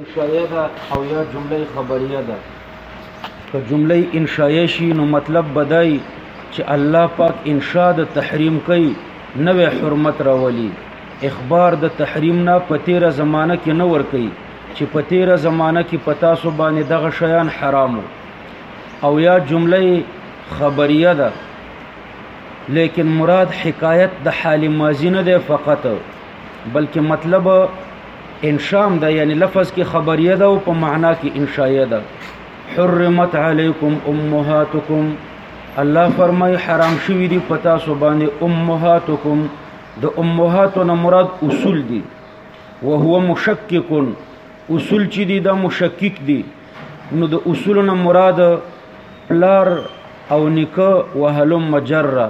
انشائیه ده او یا جمله خبریه ده که جمله انشائیه شي نو مطلب بدای چې الله پاک انشاء د تحریم کوي نوې حرمت راولي اخبار د تحریم نه په تیره زمانه کې نه ور کوي چې په تیره زمانه کې په تاسو باندې دغه شیان حرامو او یا جمله خبریه ده لیکن مراد حکایت د حال ماضی نه ده فقط بلکې مطلب انشام ده یعنی لفظ کې خبریه ده او په معنا کې انشایه ده حرمت علیکم امهاتکم الله فرمای حرام شوی دی پتا سو باندې امهاتکم د امهاتو نه مراد اصول دي وهو مشکک اصول چې دي دا مشکک دي نو د اصول نه مراد پلار او نکه وهلم مجره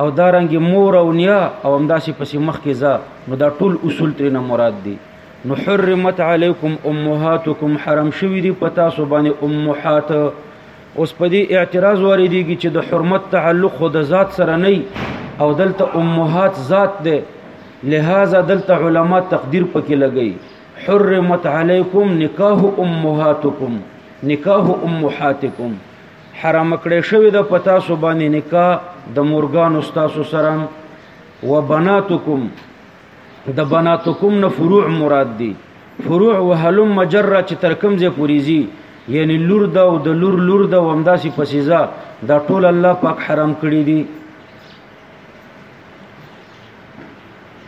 او دا رنګ مور او نیا او همداسې پسې مخکې ځه نو دا ټول اصول ترینه مراد دي نو حرمت علیکم امهاتکم حرام شوی دی په تاسو باندې امهات اوس په دې اعتراض واردېږي چې د حرمت تعلق خو د ذات سره نه او دلته امهات ذات دی لہذا دلته علما تقدیر پکې لګی حرمت علیکم نکاح امهاتکم نکاح امهاتکم حرام کړی شوی د پتا سو باندې نکاح د مورګانو ستاسو سره و بناتکم د بناتکم نه فروع مراد دي فروع وهلم مجره چې تر کوم ځای پورې زی یعنی لور دا او د لور لور دا ومداسي پسیزا دا ټول الله پاک حرام کړی دي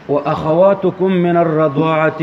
واخواتکم من الرضاعه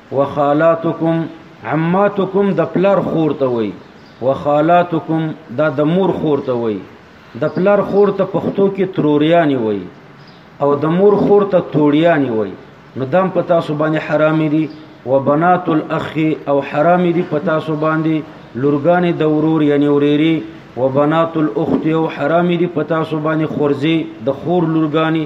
وخالاتکم عماتکم د پلار خور ته وای وخالاتکم دا د مور خور ته وای د پلار خور ته پښتو کې تروریانی وای او د مور خور ته توړیانی وای نو دام په تاسو باندې حرام دي وبنات الاخ او حرام دي په تاسو باندې لورګانې د ورور یعنی وريري وبنات الاخت او حرام دي په تاسو باندې خورزي د خور لورګانې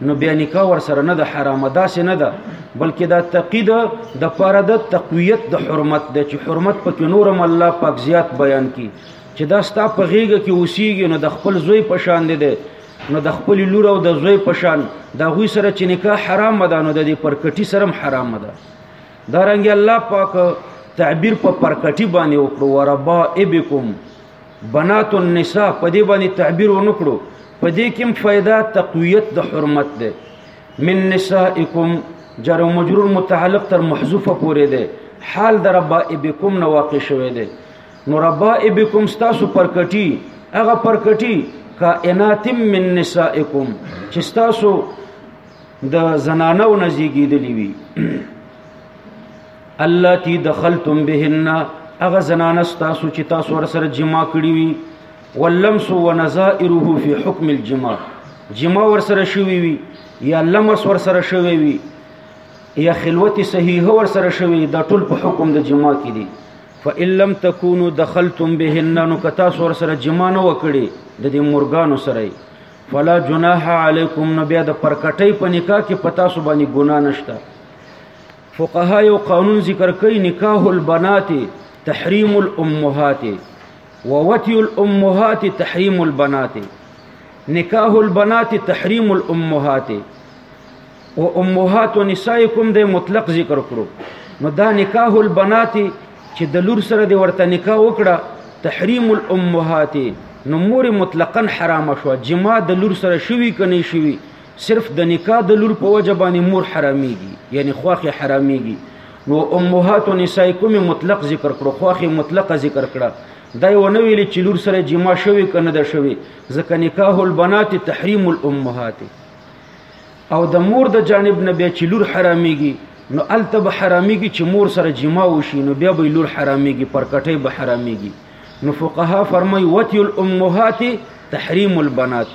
نو بیا نکاح ور سره نه د حرامه داسې نه ده بلکې دا تقید د پاره د تقویت د حرمت د چې حرمت پکې نورم الله پاک زیات بیان کی چې دا ستا په غیګه کې اوسېږي نو د خپل زوی په شان دی دی نو د خپل لور او د زوی په شان دا غوی سره چې نکاح حرام ده نو د دې پرکټي سره حرام ده دا رنګ الله پاک تعبیر په پرکټي باندې وکړو وربا ابکم بنات النساء په دې باندې تعبیر ونکړو په دې کې هم فائدہ تقویت د حرمت ده من نسائکم جر و مجرور متعلق تر محذوفه پورې ده حال د ربائبکم نه واقع شوه ده نو ربائبکم تاسو پرکټي هغه پرکټي کائنات من نسائکم چې تاسو د زنانو نزیږي دي وي اللاتی دخلتم بهن اغه زنان تاسو چې تاسو ور سره جما کړی وي واللمس ونظائره فی حکم الجما جما ور سره شوی وي یا لمس ور سره شوی وي یا خلوت صحیح ور سره شوی دا ټول په حکم د جما کې دي فإن لم تكونوا دخلتم بهن نو کتا سور سره جما نه وکړي د دې مرغانو سره فلا جناح علیکم نو بیا د پرکټۍ په نکاح کې پتا سو باندې ګنا نشته فقها یو قانون ذکر کوي نکاح البنات تحریم الامهات ووتی الامهات تحریم البنات نکاح البنات تحریم الامهات او امهات نسائکم د مطلق ذکر کړو نو دا نکاح البنات چې د لور سره د ورته نکاح وکړه تحریم الامهات نو مور مطلقاً حرام شو جما د لور سره شوی کني شوی صرف د نکاح د لور په وجه باندې مور حراميږي یعنی خواخې حراميږي نو امهات نساء کوم مطلق ذکر کړو خواخې مطلقه ذکر کړه دا یو نه ویل چې لور سره جما شوی کنه د شوی ځکه نکاح البنات تحریم الامهات او د مور د جانب نه بیا چې لور حراميږي نو الته به حراميږي چې مور سره جما وشي نو بیا به لور حراميږي پر کټه به حراميږي نو فقها فرمای وتی الامهات تحریم البنات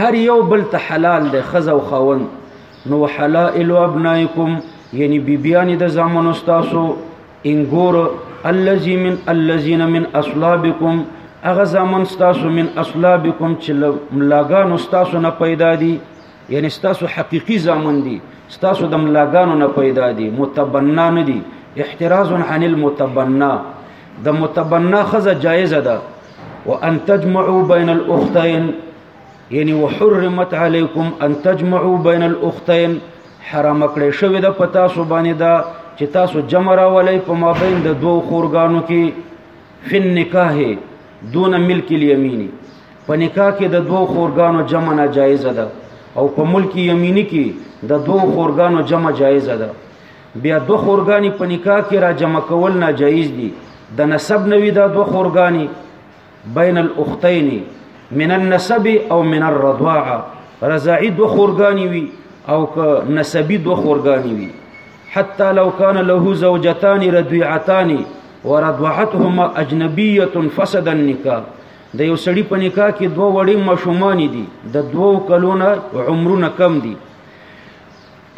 هر یو بل ته حلال دی خزه او خاوند نو حلائل ابنائکم یعنی بیبیان د زامنو تاسو انګور الذی من الذین من اصلابکم هغه زامن تاسو من اصلابکم چې ملاګانو تاسو نه پیدا دي یعنی تاسو حقيقي زامن دي تاسو د ملاګانو نه پیدا دي متبنا نه دي احتراز عن المتبنا د متبنا خزه جایز ده وان تجمعوا بين الاختين یعنی وحرمت علیکم ان تجمعوا بین الاختین حرام کړی شوی د پتا سو باندې دا چې تاسو جمع راولې په مابین د دوو خورګانو کې فن نکاح دون ملک الیمینی په نکاح کې د دوو خورګانو جمع ناجایز ده او په ملک یمینی کې د دوو خورګانو جمع جایز ده بیا دو خورګانی په نکاح کې را جمع کول ناجایز دي د نسب نوی دا دو خورګانی بین الاختین من النسب او من الرضاعه رضاعی دو خورګانی وي او که نسبی دو خورګانی وي حتى لو كان له زوجتان رديعتان ورضعتهما اجنبيه فسد النکاح د یو سړی په نکاح کې دوه وړې ماشومان دي د دوو کلونو عمرونه کم دي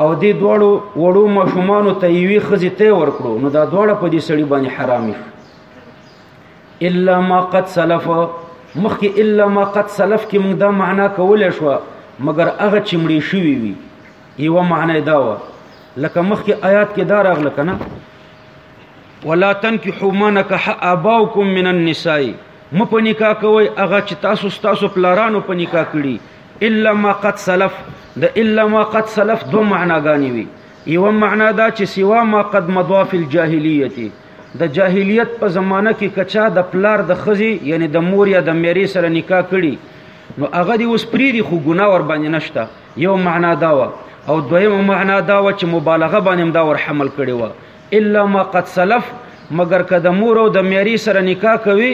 او دې دواړو وړو ماشومانو ته یوې ښځې ته ورکړو نو دا دواړه په دې سړي باندې حرامي شو الا ما قد سلف مخکې الا ما قد سلف کې موږ دا معنا کولی شوه مګر هغه چې مړې شوي وي یوه معنا دا وه لکه مخکې آیات کې دا راغله که نه ولا تنکحوا ما نکح آباؤکم من النساء مپه نکاح کوئ هغه چې تاسو ستاسو پلارانو په نکاح کړي الا ما قد سلف د الا ما قد سلف دو معناګانې وي یو معنا دا چې سوا ما قد مضوا فی الجاهلیه د جاهلیت په زمانہ کې کچا د پلار د خزي یعنی د مور یا د میری سره نکاح کړي نو هغه دی اوس پری دی خو ګناه ور باندې نشته یو معنا دا و او دویم معنا دا و چې مبالغه باندې دا ور حمل کړي و الا ما قد سلف مگر که د مور او د میری سره نکاح کوي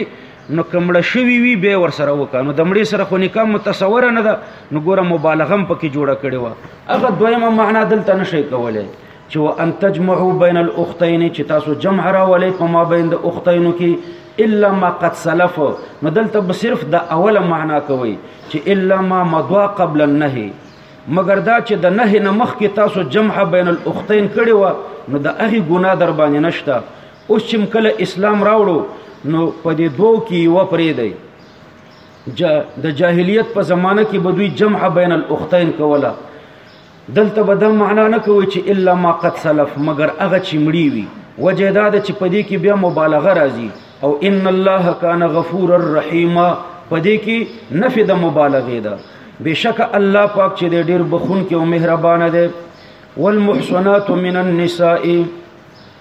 نو که مړه شوي وي بیا ورسره وکړه نو د مړې سره خو نکاح متصوره نه ده نو ګوره مبالغه هم پکې جوړه کړې وه هغه دویمه معنا دلته نه شي کولی چې وان تجمعوا بین الاختین چې تاسو جمع راولې په ما بین د اختینو کې الا ما قد سلف نو دلته به صرف د اوله معنا کوي چې الا ما مضوا قبل النهي مګر دا چې د نهي نه مخکې تاسو جمع بین الاختین کړې وه نو د هغې ګناه در باندې نشته اوس چې کله اسلام راوړو نو په دې دوو کې یو پرې دی جا د جاهلیت په زمانه کې به دوی جمع بین الاختین کوله دلته به دا معنا نه کوي چې الا ما قد سلف مگر هغه چې مړی وي وجه دا ده چې په دې کې بیا مبالغه راځي او ان الله کان غفور الرحیم په دې کې نفي د مبالغه ده بشک الله پاک چې ډېر بخون کې او مهربان دی والمحصنات من النساء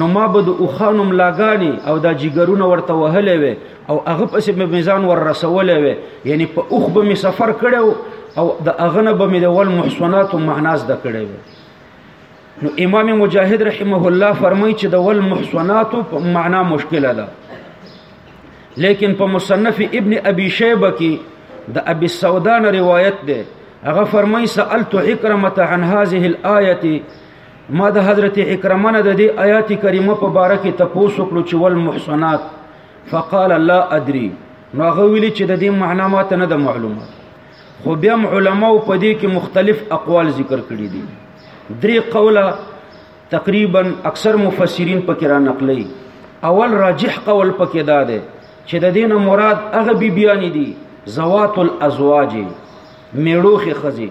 نو ما به د اوخانو ملاګانی او دا جګرونه ورته وهلې وي او هغه پسې به میزان ور رسولې وي یعنی په اوخ به می سفر کړو او د اغنه به می د ول محسنات معناز د کړې وي نو امام مجاهد رحمه الله فرمایي چې د ول محسنات په معنا مشکله ده لیکن په مصنف ابن ابي شيبه کې د ابي السودان روایت ده هغه فرمایي سالت حکرمه عن هذه الايه ما د حضرت اکرمه نه د دې آیات کریمه په باره کې تپوس وکړو چې ول محسنات فقال لا ادري نو هغه ویلي چې د دې معنا ما ته نه ده معلومه خو بیا علماء په دې کې مختلف اقوال ذکر کړي دي درې قوله تقریبا اکثر مفسرین پکې را نقلي اول راجح قول پکې دا ده چې د دین مراد هغه بیبیانی دي زوات الازواج میړوخه خزي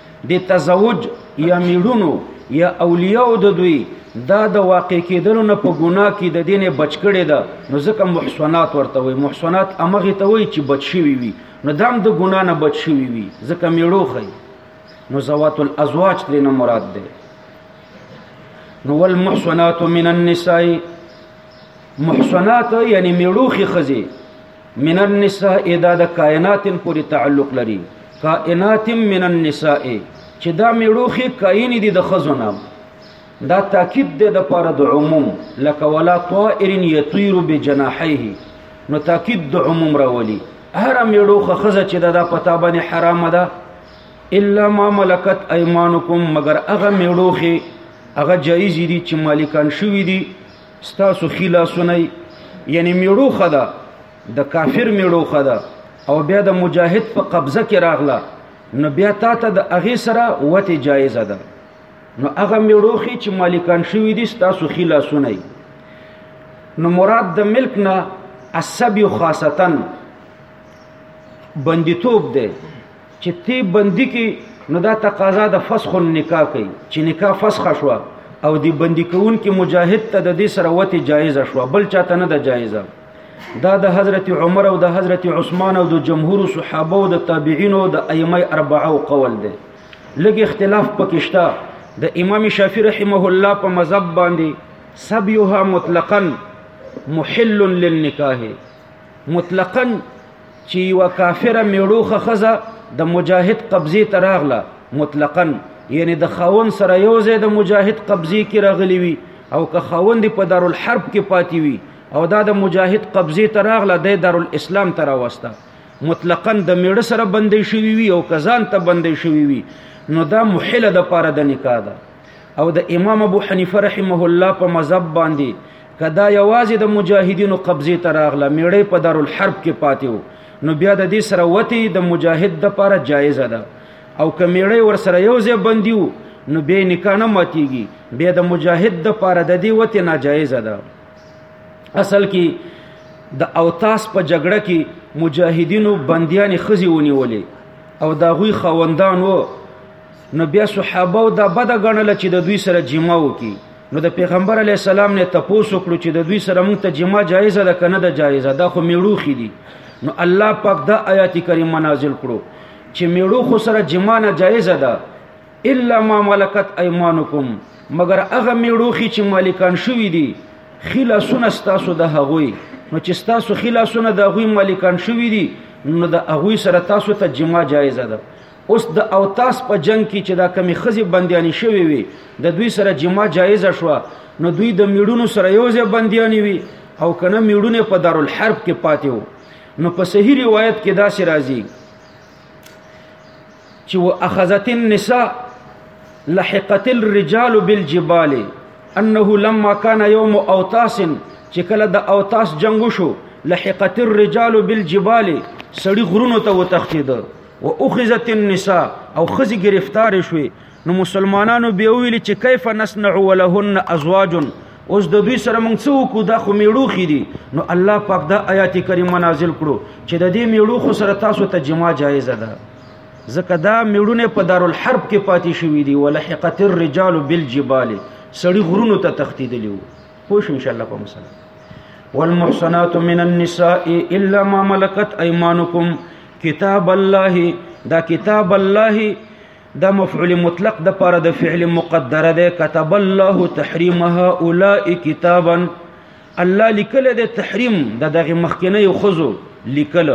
د تزوج یا میړونو یا اولیاء د دوی دا د واقع کېدلو نه په ګناه کې د دینه بچ کړي ده نو ځکه محسنات ورته وي محسنات امغه ته وي چې بچ شي وي نو دام د ګناه نه بچ شي وي ځکه میړو خي نو زوات الازواج ترې نه مراد ده نو والمحسنات من النساء محسنات یعنی میړو خي خزي من النساء دا د کائنات پورې تعلق لري کائنات من النساء چې دا میړوخي کائن دي د خزونه دا تاکید دی د پاره د عموم لکه ولا طائر یطیر بجناحیه نو تاکید د عموم راولي هر میړوخه خزه چې دا پتا باندې حرام ده الا ما ملکت ايمانکم مگر هغه میړوخي هغه جایز دي چې مالکان شوی دي ستاسو خي لاسونه یعنی میړو خدا د کافر میړو خدا او بیا د مجاهد په قبضه کې راغله نو بیا تا ته د هغې سره وتې جایزه ده نو هغه میړوخي چې مالکان شوي دي ستاسو خي لاسونه نو مراد د ملک نه عصب خاصتا بندیتوب دی چې تی بندي کی نو دا تقاضا د فسخ النکاح کوي چې نکاح فسخ شو او دی بندي کون کې مجاهد ته د دې سره وته جایز شو بل چاته نه د جایزه دا د حضرت عمر او د حضرت عثمان او د جمهور صحابه او د تابعین او د ائمه اربعه او قول دی لګ اختلاف پکشتا د امام شافعی رحمه الله په مذهب باندې سبيها مطلقا محل للنکاح مطلقاً چې یو کافره میړوخه خزه د مجاهد قبضه تراغله مطلقاً یعنی د خاون سره یو ځای د مجاهد قبضه کې راغلی وي او که خاون دی په دارالحرب کې پاتې وي او دا د مجاهد قبضه تراغله د دارالاسلام تر واسطه مطلقاً د میړه سره بندي شوی وي او کزان ته بندي شوی وي نو دا محله د پاره د نکاح ده او د امام ابو حنیفه رحمه الله په مذهب باندې کدا یوازې د مجاهدینو قبضه تراغله میړې په دارالحرب کې پاتې وو نو بیا د دې سره وتی د مجاهد د لپاره جایز ده او کمیړې ور سره یو ځای بندیو نو به نکاح نه ماتيږي به د مجاهد د لپاره د دې وته ناجایز ده اصل کې د اوتاس په جګړه کې مجاهدینو بنديان خزي ونیولې او دا غوي خوندان وو نو بیا صحابه او دا بد غنل چې د دوی سره جما وکي نو د پیغمبر علی السلام نه تپوس وکړو چې د دوی سره مونږ ته جما جایزه ده کنه د جایزه دا خو میړوخي دي نو الله پاک دا آیات کریمه نازل کړو چې میړوخو سره جما نه جایزه ده الا ما ملکت ايمانکم مگر هغه میړوخي چې مالکان شوي دي خلاصونه ستاسو د هغوی نو چې ستاسو خلاصونه د هغوی مالکان شوي دي نو د هغوی سره تاسو ته جما جایزه ده اوس د اوتاس په جنگ کې چې دا کمی خزي بنديانې شوي وي د دوی سره جما جایز شو نو دوی د میړونو سره یو ځای بنديانې وي او کنه میړونه په دارالحرب کې پاتې وو نو په صحیح روایت کې دا سي راځي چې واخذت النساء لحقت الرجال بالجبال انه لما كان يوم اوتاس چې کله د اوتاس جنگ شو لحقت الرجال بالجبال سړي غرونو ته وتښتید و اخذت النساء او خزي گرفتار شوي نو مسلمانانو به ویل چې کیف نسنع ولهن ازواج اوس د دوی سره موږ څه وکړو دا خو میړو خې دي نو الله پاک دا آیات کریمه نازل کړو چې د دې میړو خو سره تاسو ته جما جایز ده ځکه دا میړونه په دارالحرب کې پاتې شوي دي ولحقت الرجال بالجبال سړی غرونو ته تختیدلی وو پوه شو ان شاء الله په مسله والمحصنات من النساء الا ما ملكت ايمانكم کتاب الله دا کتاب الله دا مفعول مطلق د پاره د فعل مقدره ده كتب الله تحريم هؤلاء كتابا الله لیکل د تحریم د دغه مخکنی خزو لیکل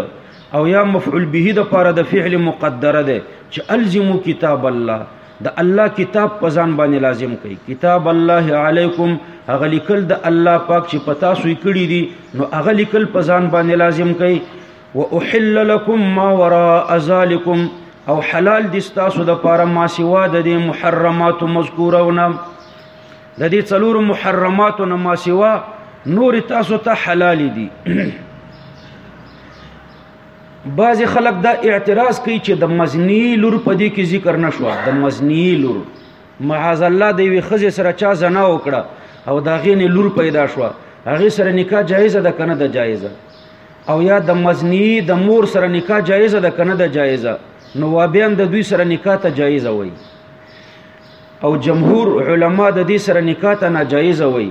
او یا مفعول به د پاره د فعل مقدره ده چې الزمو کتاب الله د الله کتاب په ځان باندې لازم کړئ کتاب الله علیکم هغه لیکل د الله پاک چې پتا سوی کړی دي نو هغه لیکل په ځان باندې لازم کړئ واحل لكم ما وراء ذلكم او حلال دي تاسو د پاره ما سوا د دې محرمات مذکورونه د دې څلور محرمات نه ما سوا نور تاسو ته حلال دي بعض خلک دا اعتراض کوي چې د مزنی لور په دې کې ذکر نشو د مزنی لور معاذ الله د وی خزه سره چا زنا وکړه او دا غین لور پیدا شو هغه سره نکاح جایز ده کنه ده جایز او یا د مزنی د مور سره نکاح جایز ده کنه ده جایز نو وابیان د دوی سره نکاح ته جایز وای او جمهور علما د دې سره نکاح ته ناجایز وای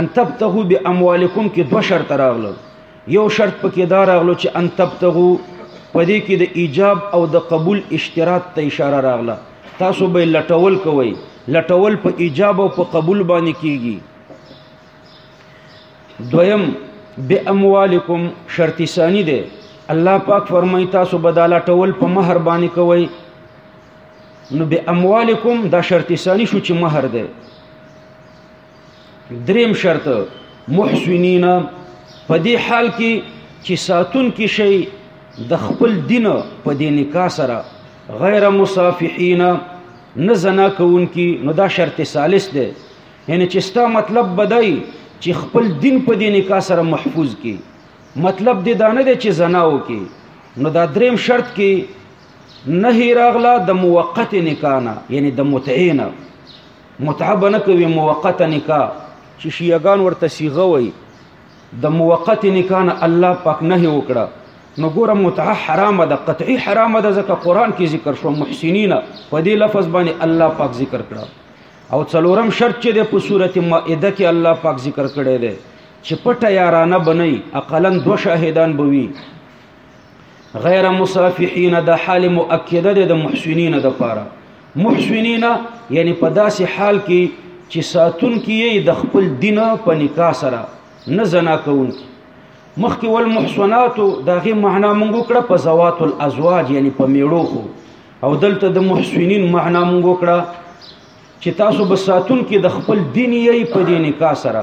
ان تبتغوا باموالکم کې دوه شرط راغلو یو شرط پکې دا راغلو چې ان تبتغوا پدې کې د ایجاب او د قبول اشتراط ته اشاره راغله تاسو به لټول کوئ لټول په ایجاب او په قبول باندې کیږي دویم باموالکم شرط ثانی دی الله پاک فرمایي تاسو به دا لټول په مہر باندې کوئ نو باموالکم دا شرط ثانی شو چې مہر دی دریم شرط محسنین په دې حال کې چې ساتون کې شي د خپل دین په دې نکاح سره غیر مصافحین نه زنا کوون کې نو دا شرط ثالث دی یعنی چې ستا مطلب بدای چې خپل دین په دې نکاح سره محفوظ کی مطلب دې دا نه دی چې زنا وکي نو دا دریم شرط کې نهی راغله د موقت نکانا یعنی د متعینه متعه به نه کوي موقته نکاح چې شیعګان ورته صیغه وایي د موقت نکاح نه الله پاک نه وکړه نو ګوره متعه حرامه ده قطعي حرامه ده ځکه قرآن کې ذکر شو محسنین په دې لفظ باندې الله پاک ذکر کړه او څلورم شرط چې د په صورت مائده کې الله پاک ذکر کړی دی چې پټه یارانه بنئ اقلا دو شاهدان بوي غیر مصافحین د حال مؤکده ده د محسنین د پاره محسنین یعنی په داسې حال کې چې ساتون کې د خپل دین په نکاح سره نه زنا کوون مخکې ول محسنات دغه معنا مونږ کړه په زوات الازواج یعنی په میړو خو او دلته د محسنین معنا مونږ کړه چې تاسو به ساتون کې د خپل دین یې په دې نکاح سره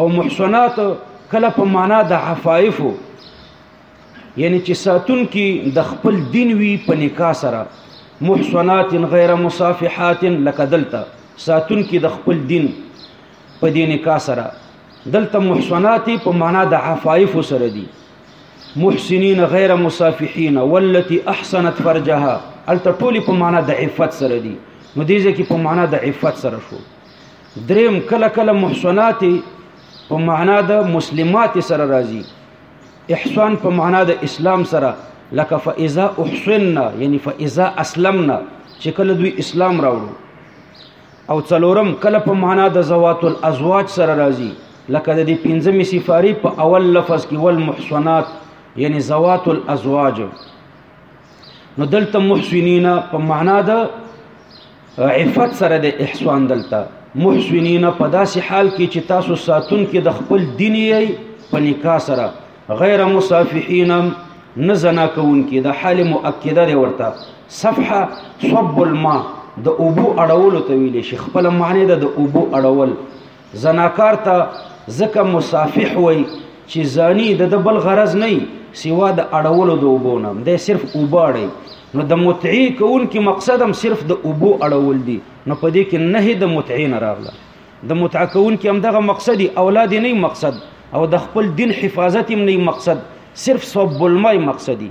او محسنات کله په معنا د عفایفو یعنی چې ساتون کې د خپل دین وی په نکاح سره محسنات غیر مصافحات لکه دلته ساتون کې د خپل دین په دې نکاح سره دلته محسنات په معنا د عفایف سره دي محسنین غیر مصافحین والتي احسنت فرجها الته ټول په معنا د عفت سره دي نو دې ځکه په معنا د عفت سره شو دریم کله کله محسنات په معنا د مسلمات سره راځي احسان په معنا د اسلام سره لکه فاذا احسننا یعنی فاذا اسلمنا چې کله دوی اسلام راوړو او څلورم کله په معنا د زوات الازواج سره راځي لکه د دې پنځمې سفاری په اول لفظ کې ول محسنات یعنی زوات الازواج نو دلته محسنینا په معنا د عفت سره د احسان دلته محسنین په داسې حال کې چې تاسو ساتون کې د خپل دین یې په نکاح سره غیر مصافحین نه زنا کوون کې د حال مؤکده دی ورته صفحه صب الماء د اوبو اړولو ته ویل شي خپل معنی د اوبو اړول زناکار ته ځکه مصافح وای چې ځاني د د بل غرض نه سوا د اړولو د اوبو نه دی صرف اوباړی نو د متعی کون کې مقصد هم صرف د اوبو اړول دي نو په دې کې نه د متعی نه راغله د متعه کون کې هم دغه مقصد اولاد نه مقصد او د خپل دین حفاظت هم نه مقصد صرف صوب الماء مقصدی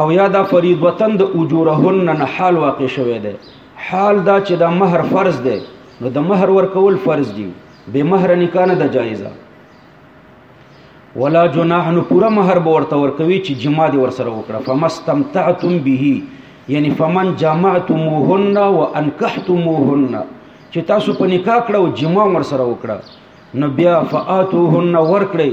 او یا دا فرید وطن د اجورهن نه حال واقع شوه دی حال دا چې دا مہر فرض دی نو د مہر ورکول فرض دی به مہر نکاح نه د جایزه ولا جناح نو پورا مہر به ورته ورکوي چې جما دی ور سره وکړه فمستمتعتم به یعنی فمن جمعتموهن وانکحتموهن چې تاسو په نکاح کړو جما ور سره وکړه نو بیا فاتوهن ورکړي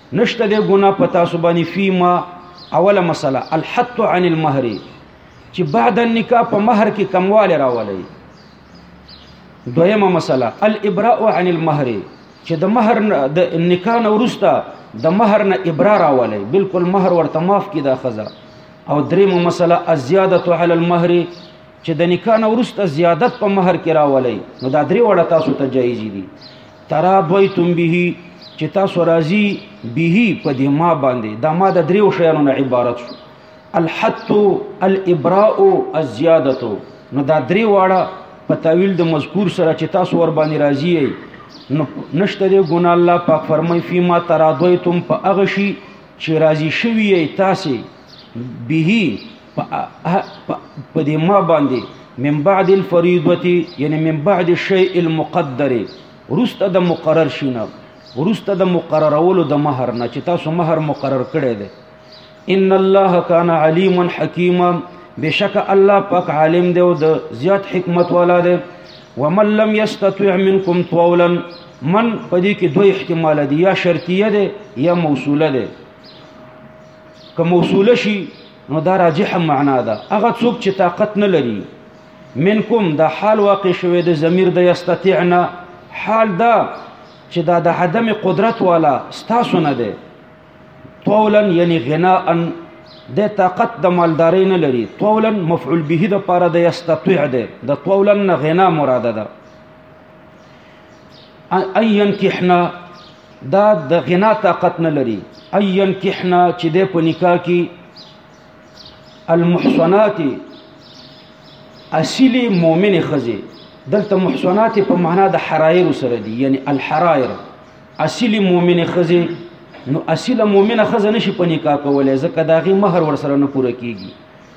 نشته د ګنا په تاسو باندې فيما اوله مسله الحط عن المهر چې بعد النکاح په مہر کې کمواله راولي دویمه مسله الابراء عن المهر چې د مہر د نکاح نه ورسته د مہر نه ابرا راولي بالکل مہر ورته معاف کی دا خزه او دریمه مسله الزیاده علی المهر چې د نکاح نه ورسته زیادت په مہر کې راولي نو دا درې وړه تاسو ته جایز دي ترابیتم به چې تاسو راضی به په دې ما باندې دا ما د دریو شیانو نه عبارت شو الحت الابراء الزیادت نو دا درې واړه په تعویل د مذکور سره چې تاسو ور باندې راضی یې نو نشته دې ګنا الله پاک فرمای فيما ترادویتم په هغه شی چې راضی شوی یې تاسو به په دې ما باندې من بعد الفریضه یعنی من بعد الشیء المقدر ورسته د مقرر شینه ورسته د مقررولو د مہر نه چې تاسو مہر مقرر کړی دی ان الله کان علیما حکیما بشک الله پاک عالم دی او د زیات حکمت والا دی ومن لم یستطع منکم طولا من پدې کې دوه احتمال دي یا شرطیه ده یا موصوله ده که موصوله شي نو دا راجحه معنا ده هغه څوک چې طاقت نه لري منکم دا حال واقع شوی د ضمیر د یستطيعنا حال دا چې دا د عدم قدرت والا ستاسو نه ده طولا یعنی غناء د طاقت د مالداري نه لري طولا مفعول به د پاره د یستطيع ده د طولا نه غنا مراده ده ايان کحنا دا د غنا طاقت نه لري ايان کحنا چې د په نکاح کې المحصنات اصلي مؤمن خزي دلته محصنات په معنا د حرایر سره دي یعنی الحرایر اصلي مؤمن خزي نو اصله مؤمنه خزه نشي په نکاح کولای ځکه داغي مہر ور سره نه پوره کیږي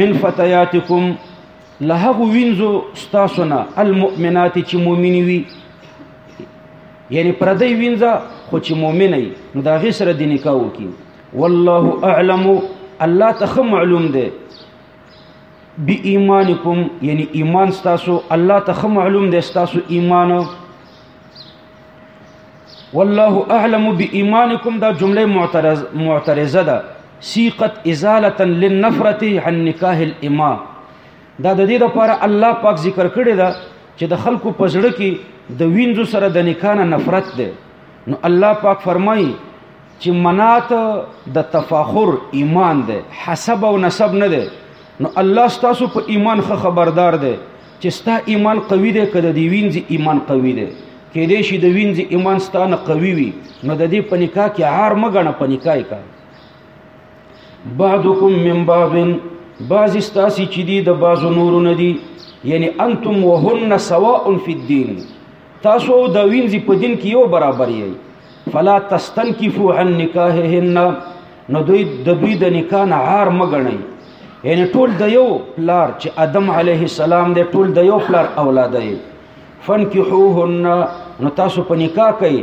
من فتياتكم لهغ وینځو ستاسونا المؤمنات چې مؤمن وي یعنی پردی وینځه خو چې مؤمن وي نو دا غي سره د نکاح وکي والله اعلم الله ته معلوم دی بی ایمانکم یعنی ایمان ستاسو الله ته معلوم دی ستاسو ایمان والله اعلم بإيمانكم دا جمله معترض معترضه ده سيقت ازاله للنفره عن نکاح الامه دا د دې لپاره الله پاک ذکر کړی دا چې د خلکو پزړه کې د وینځو سره د نکاح نه نفرت ده نو الله پاک فرمایي چې منات د تفاخر ایمان ده حسب او نسب نه ده نو الله ستاسو په ایمان خه خبردار ده چې ستا ایمان قوي دی که د دې وینځې ایمان قوي دی کېدای شي د وینځې ایمان ستا نه قوي وي نو د دې په نکاح کې عار مه ګڼه په نکاح یې کړه بعضکم من بعض بعض استاسی چې دی د بعض نور نه دی یعنی انتم وهن سواء فی الدین تاسو او د وینځي په دین کې یو برابر یې فلا تستنکفو عن نکاحهن نو دوی د دوی د نکاح نه عار مګنئ یعنی ټول د یو پلار چې ادم علیه السلام دی ټول د یو پلار اولاد دی فنکحوهن نو تاسو په نکاح کوي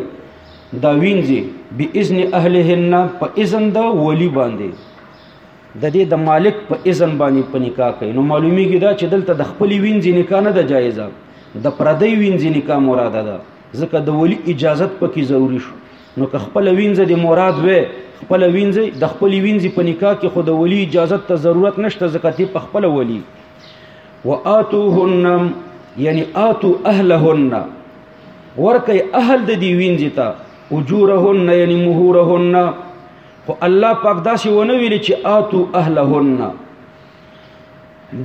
دا وینځي باذن اهلهن په اذن د ولی باندې د دې د مالک په اذن باندې په نکاح کوي نو معلومیږي دا چې دلته د خپل وینځي نکاح نه ده جایزه د پردی وینځي نکاح مراده ده ځکه د ولی اجازت پکې ضروری شو نو که خپل وینځه د مراد وې خپل وینځي د خپل وینځي په نکاح کې خود ولی اجازه ته ضرورت نشته ځکه تی په خپل ولی واتوهن یعنی اتو اهلهن ورکه اهل د دی وینځي ته اجورهن یعنی مهورهن خو الله پاک داسې ونه ویل چې آتو اهلهن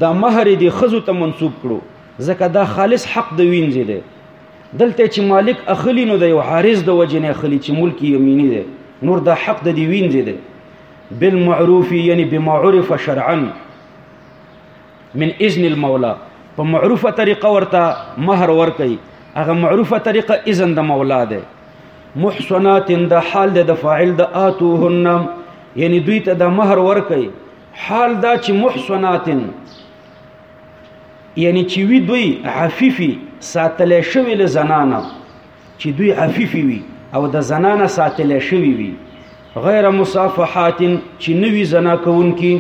دا مہر دی خزو ته منسوب کړو ځکه دا خالص حق د وینځي دی دلته چې مالک اخلي نو د یو حارس د وجې نه اخلي چې ملک یمینی دی نور دا حق د دی وینځي دی بالمعروف یعنی بما عرف شرعا من اذن المولا په معروفه طریقه ورته مہر ور کوي هغه معروفه طریقه اذن د مولا ده محسنات د حال د فاعل د اتوهن یعنی دوی ته د مہر ور کوي حال دا چې محسنات یعنی چې وی دوی عفیفی ساتل شوی له زنانه چې دوی عفیفی وي او د زنانه ساتل شوی وي غیر مصافحات چې نوی زنا کوونکی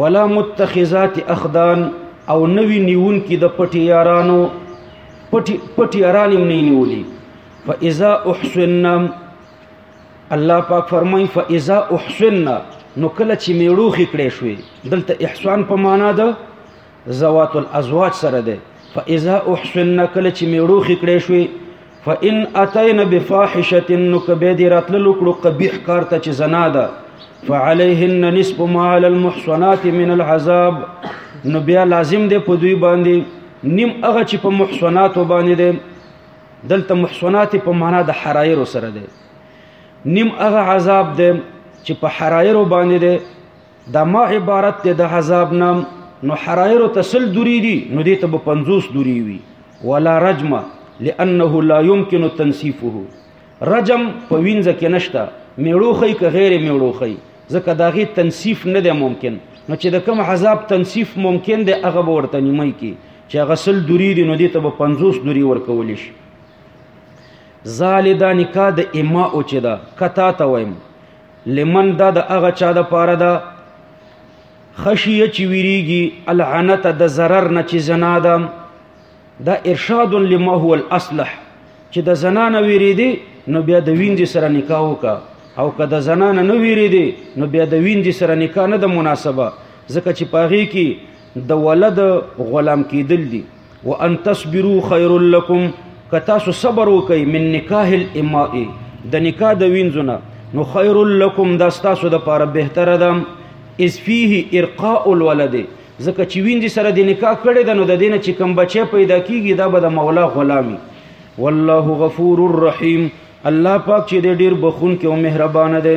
ولا متخذات اخدان او نوی نیونکی د پټی یارانو پټی پټی یاران هم نه نیولی فاذا احسننا الله پاک فرمای فاذا احسننا نو کله چې میړوخي کړې شوې دلته احسان په معنا ده زوات الازواج سره ده فاذا احسننا کله چې میړوخي کړې شوې فإن أتينا بفاحشة نو کبه دې راتللو کړو قبیح کار ته چې زنا ده فعليهن نصف ما على المحصنات من العذاب نو بیا لازم دی په دوی باندې نیم هغه چې په محصنات باندې دی دلته محصنات په معنا د حرایر سره دی نیم هغه عذاب دی چې په حرایر باندې دی دا ما عبارت دی د حذاب نام نو حرائر ته سل دوری دي نو دې ته به 50 دوری وي ولا رجم لانه لا يمكن تنصيفه رجم په وینځ کې نشته میړوخی که غیر میړوخی ځکه داغه تنصیف نه دی ممکن نو چې د کوم عذاب تنصیف ممکن دی هغه به ورته نیمه کې چې غسل دوری دی نو دې ته به 50 دوری ورکول شي زال دا نکاح د اما او چې دا کتا ته وایم لمن دا د هغه چا د پاره ده خشیه چې ویریږي العنت د ضرر نه چې زنا ده دا ارشاد لما هو الاصلح چې د زنا نه ویریدي نو بیا د ویندې سره نکاح وکا او که د زنا نه ویریدي نو بیا د ویندې سره نکاح نه د مناسبه ځکه چې پاغي کې د ولد غلام کیدل دي وان تصبروا خير لكم که تاسو صبر وکئ من نکاح الاماء د نکاح د وینځونه نو خیر لکم دا تاسو د پاره بهتره ده اس فيه ارقاء الولد ځکه چې وینځي سره د نکاح کړي د نو د دینه چې کم بچي پیدا کیږي دا به د مولا غلامی والله غفور الرحیم الله پاک چې ډیر بخون کې او مهربان دی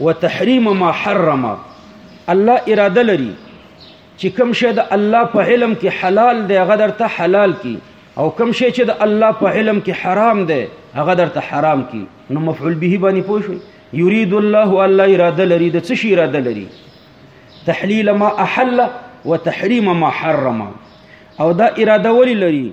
وتحریم ما حرم الله اراده لري چې کوم شی د الله په علم کې حلال دی هغه درته حلال کی او کوم شی چې د الله په علم کې حرام دی هغه درته حرام کی نو مفعول به باندې پوه شو یرید الله الله اراده لري د څه شی اراده لري تحلیل ما احل وتحریم ما حرم او دا اراده ولې لري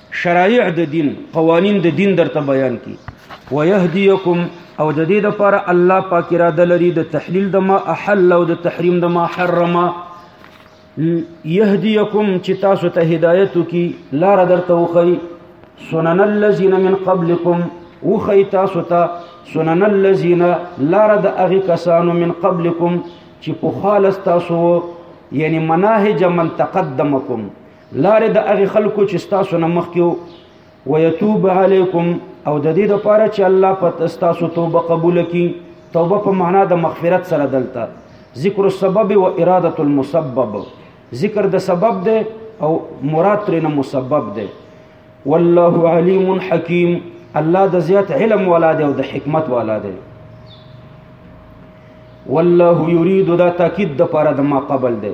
شرایع د دین قوانین د دین درته بیان کی ويهديكم او د دې لپاره الله پاک اراده لري د تحلیل د ما احل او د تحریم د ما حرم يهديكم چې تاسو ته هدایت کی لار درته وخی سنن الذين من قبلكم وخی تاسو ته سنن الذين لار د اغه کسانو من قبلكم چې په خالص تاسو یعنی مناهج من تقدمکم لاره د هغه خلکو چې تاسو نه مخکیو ويتوب علیکم او د دې لپاره چې الله په تاسو توبه قبول کړي توبه په معنا د مغفرت سره دلته ذکر السبب و اراده المسبب ذکر د سبب ده او مراد ترنه مسبب ده والله علیم حکیم الله د زیات علم والا دی او د حکمت والا دی والله یرید دا تاکید د پاره د ما قبل دی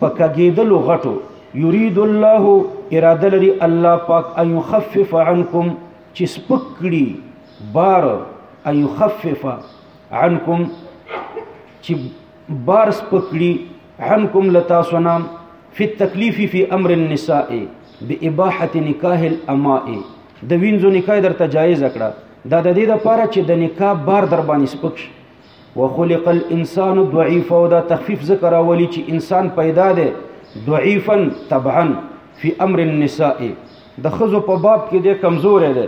په کګیدلو غټو یرید الله اراده لري الله پاک ان يخفف عنكم چې سپک کړي بار ان يخفف عنكم چې بار سپک کړي عنكم لتا سنام في التكليف في امر النساء باباحه نکاح الاماء د وینځو نکاح درته جایز کړه دا د دې لپاره چې د نکاح بار در باندې سپک شي وخلق الانسان ضعيفا او دا تخفيف ذکر اولی چې انسان پیدا دی ضعيفا طبعا في امر النساء د خزو په باب کې دی کمزور دی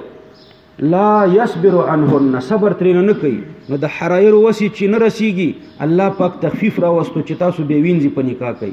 لا يصبر عنهن صبر ترين نه کوي نو د حرایر وسی چې نه رسیږي الله پاک تخفیف راوستو چې تاسو به وینځي په نکاح کوي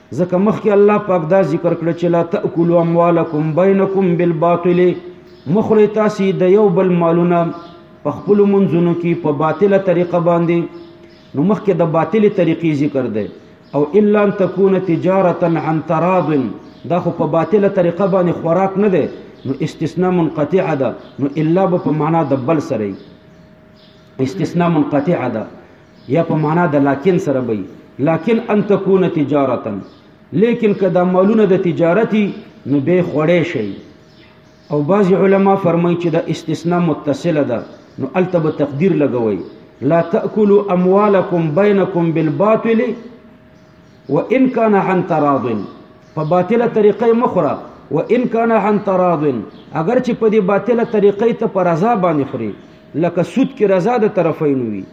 ځکه مخکې الله پاک دا ذکر کړ چې لا تاکلوا اموالکم بینکم بالباطل مخری تاسو د یو بل مالونه په خپل منځونو کې په باطله طریقه باندې نو مخکې د باطله طریقې ذکر دی او الا ان تكون تجاره عن تراض دا خو په باطله طریقه باندې خوراک نه دی نو استثناء منقطع ده نو الا په معنا د بل سره استثناء منقطع ده یا په معنا د لاکن سره به لاکن ان تكون تجارتا لیکن که دا مالونه د تجارتي نو به خوړې شي او بعض علما فرمایي چې دا استثناء متصله ده نو الته به تقدیر لګوي لا تاكلوا اموالکم بینکم بالباطل و ان کان عن تراض په باطله طریقه یې مخوره و ان کان عن تراض اگر چې په دې باطله طریقه ته پر رضا باندې خوري لکه سود کې رضا د طرفین وي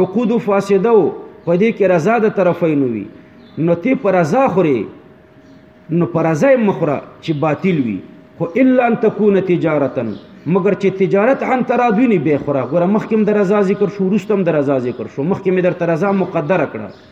عقود فاسده او په دې کې رضا د طرفین وي نو تی پر رضا خوري نو پر رضا مخره چې باطل وي خو الا ان تكون تجارتا مگر چې تجارت عن ترادوی نه به خوره غره مخکم د رضا ذکر شو رستم د رضا ذکر شو مخکم در ترضا مقدره کړه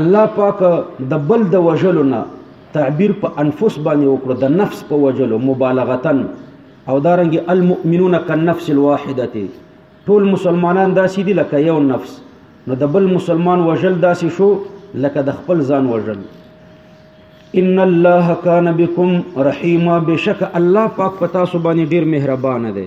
الله پاک د بل د وجلو نه تعبیر په انفس باندې وکړو د نفس په وجلو مبالغتن او دارنګ المؤمنون کالنفس الواحده ټول مسلمانان داسې دي لکه یو نفس نو د بل مسلمان وجل داسې شو لکه د خپل ځان وجل ان الله کان بكم رحیما بشک الله پاک پتا سو باندې ډیر مهربان دی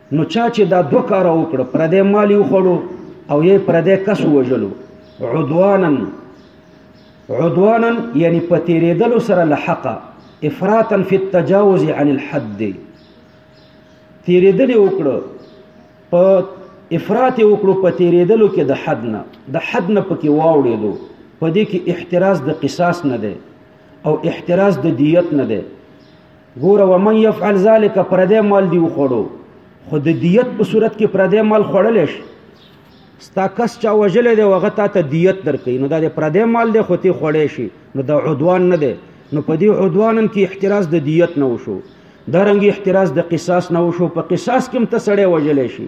نو چا چې دا دوه کاره وکړه پردی مال یې وخوړو او یې پردی کس ووژلو عدوانا عدوانا یعنی په تېرېدلو سره له حقه افراطا فی التجاوز عن الحد تېرېدلې وکړه په افراط وکړو په تیریدلو کې د حد نه د حد نه پکې واوړېدو په دې کې احتراز د قصاص نه دی او احتراز د دیت نه دی ګوره و من يفعل ذلك پردې مال دی وخړو خو د دیت په صورت کې پردې مال خړل شي ستا کس چا وجلې دی وغه تا ته دیت درکې نو دا د پردې مال دی خو تی خړې شي نو دا عدوان نه دی نو په دې عدوانن کې احتراز د دیت نه وشو درنګ احتراز د قصاص نه وشو په قصاص کې هم ته سړې وجلې شي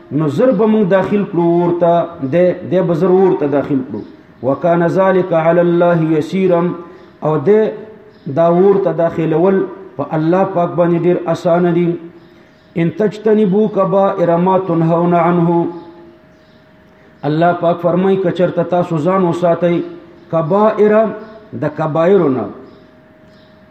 نو زر به موږ داخل کړو ورته د د بزر ورته داخل کړو وکانه ذالک علی الله یسیرا او د دا ورته داخلول په الله پاک باندې ډیر اسانه دي ان تجتنبوا كبائر ما تنهون عنه الله پاک فرمای کچرته تاسو ځان وساتئ کبائر د کبائرنا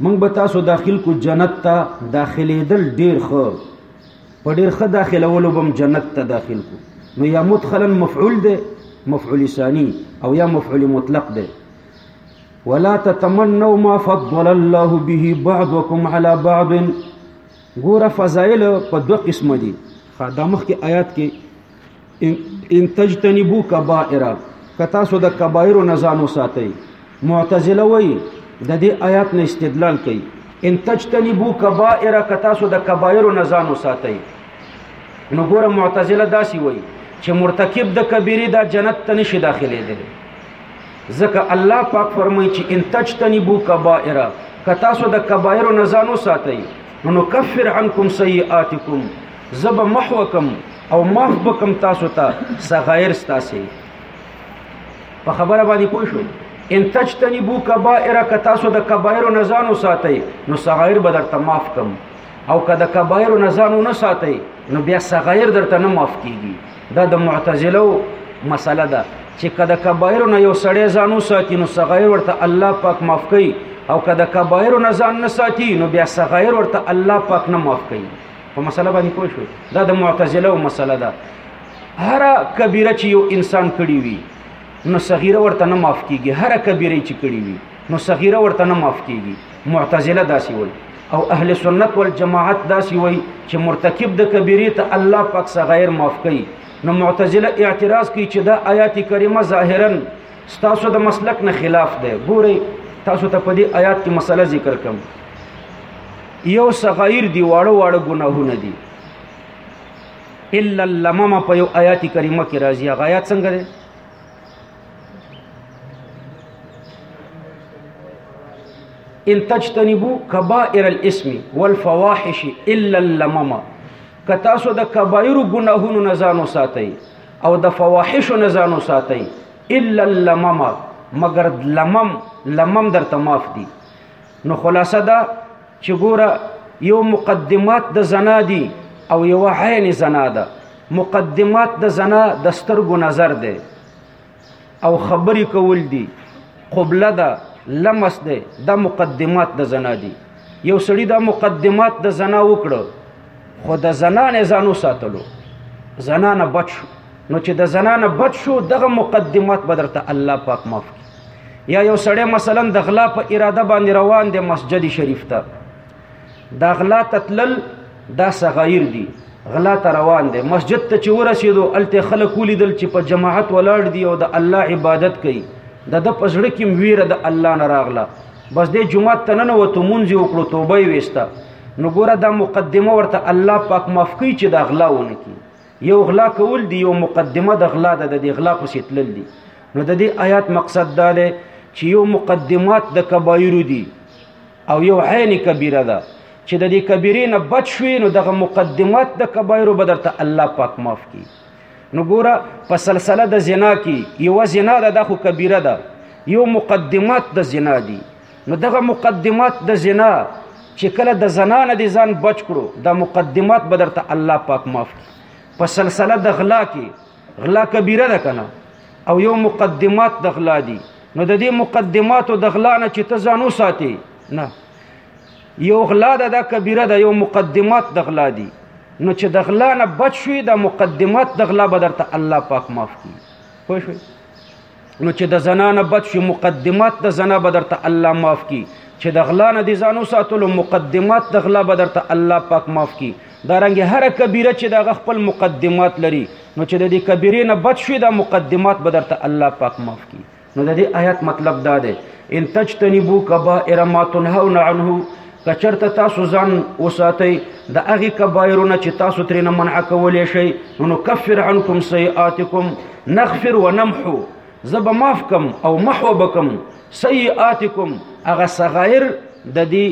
موږ به تاسو داخل کو جنت ته داخلېدل ډېر ښه په ډېر ښه داخلولو به جنت ته داخل کو نو یا مدخلا مفعول دی مفعول ثانی او یا مفعول مطلق دی ولا تتمنوا ما فضل الله به بعضكم على بعض ګوره فضائل په دوه قسم دي خدامخ کې آیات کې ان, ان تجتنبو کبائر که تاسو د کبائرو نه ځان وساتئ معتزله وایي د دې آیات نه استدلال کوي ان تجتنبو کبائر که تاسو د کبائرو نه ځان وساتئ نو ګوره معتزله داسي وایي چې مرتکب د کبیره د جنت ته نشي داخلي دي ځکه الله پاک فرمایي چې ان تجتنبو کبائر که تاسو د کبائرو نه ځان وساتئ نو نکفر عنکم سیئاتکم زب محو کم او معاف بکم تاسو ته صغائر تاسو په خبره باندې پوه شو ان تجتنبو کبائر ک تاسو د کبائر نه ځان وساتئ نو صغائر به درته معاف کم او که د کبائر نه ځان نه ساتئ نو بیا صغائر درته نه معاف کیږي دا د معتزله مسله ده چې که د کبائر نه یو سړی ځان وساتي نو صغائر ورته الله پاک معاف کوي او که د کبائر نه ځان نه ساتي نو بیا صغائر ورته الله پاک نه معاف کوي په مسله باندې پوه شو دا د معتزله او مسله ده هر کبیره چې یو انسان کړی وي نو صغیره ورته نه معاف کیږي هر کبیره چې کړی وي نو صغیره ورته نه معاف کیږي معتزله داسي وایي او اهل سنت والجماعت داسي وایي چې مرتکب د کبیره ته الله پاک صغیر معاف کوي نو معتزله اعتراض کوي چې دا آیات کریمه ظاهرا ستاسو د مسلک نه خلاف ده ګوري تاسو ته په دې آیات کې مسله ذکر کوم یو صغیر دی واړه واړه ګناهونه دي الا لمم په یو آیات کریمه کې راځي هغه آیات څنګه دی ان تجتنبوا کبائر الاسم والفواحش الا اللمم کتا سو د کبائر گناهونو نه ځان وساتئ او د فواحش نه ځان وساتئ الا اللمم مگر لمم لمم درته معاف دي نو خلاصه دا چې ګوره یو مقدمات د زنا دی او یو عین زنا ده مقدمات د زنا د سترګو نظر دی او خبرې کول دي قبله ده لمس دی دا مقدمات د زنا دي یو سړی دا مقدمات د زنا وکړو خو د زنا نه ځانو ساتلو زنا نه بچ نو چې د زنا نه بچ شو دغه مقدمات بدرته الله پاک معاف یا یو سړی مثلا د غلا په اراده باندې روان دی مسجد شریف ته دا غلا تتلل دا صغیر دی غلا ته روان دی مسجد ته چې ورسېدو الته خلک ولیدل چې په جماعت ولاړ دی او د الله عبادت کوي د د پزړه کې ویره د الله نه راغله بس د جمعات ته نه وته مونږ یو کړو توبه وستا نو ګوره دا مقدمه ورته الله پاک مفقی چې دا غلا ونه کی یو غلا کول دی یو مقدمه د غلا ده د غلا په سیتلل دی نو د دې آیات مقصد دا دی چې یو مقدمات د کبایر دي او یو عین کبیره ده چې د دې کبیرې نه بچ شوي نو دغه مقدمات د کبایرو به درته الله پاک معاف کړي نو ګوره په سلسله د زنا کې یوه زنا ده دا خو کبیره ده یو مقدمات د زنا دي نو دغه مقدمات د زنا چې کله د زنا نه دي ځان بچ کړو دا مقدمات به درته الله پاک معاف کړي په سلسله د غلا کې غلا کبیره ده کنه او یو مقدمات د غلا دي نو د دې مقدماتو د غلا نه چې ته ځان وساتې نه یو غلا ده دا کبیره ده یو مقدمات د غلا دي نو چې د غلا نه بچ شوي دا مقدمات د غلا به درته الله پاک معاف کړي پوه شوئ نو چې د زنا نه بچ شي مقدمات د زنا به درته الله معاف کړي چې د غلا نه د ځان وساتلو مقدمات د غلا به درته الله پاک معاف کړي دا رنګ هر کبیره چې د خپل مقدمات لري نو چې د دې کبیره نه بچ شي دا مقدمات به درته الله پاک معاف کړي نو د دې آیات مطلب دا دی ان تجتنبوا کبائر ما تنهون عنه کچرته تاسو ځان وساتئ د هغه کبایرونه چې تاسو ترې نه منع کولې شي نو نکفر عنکم سیئاتکم نغفر ونمحو زب معاف کم او محو بکم سیئاتکم هغه صغائر د دې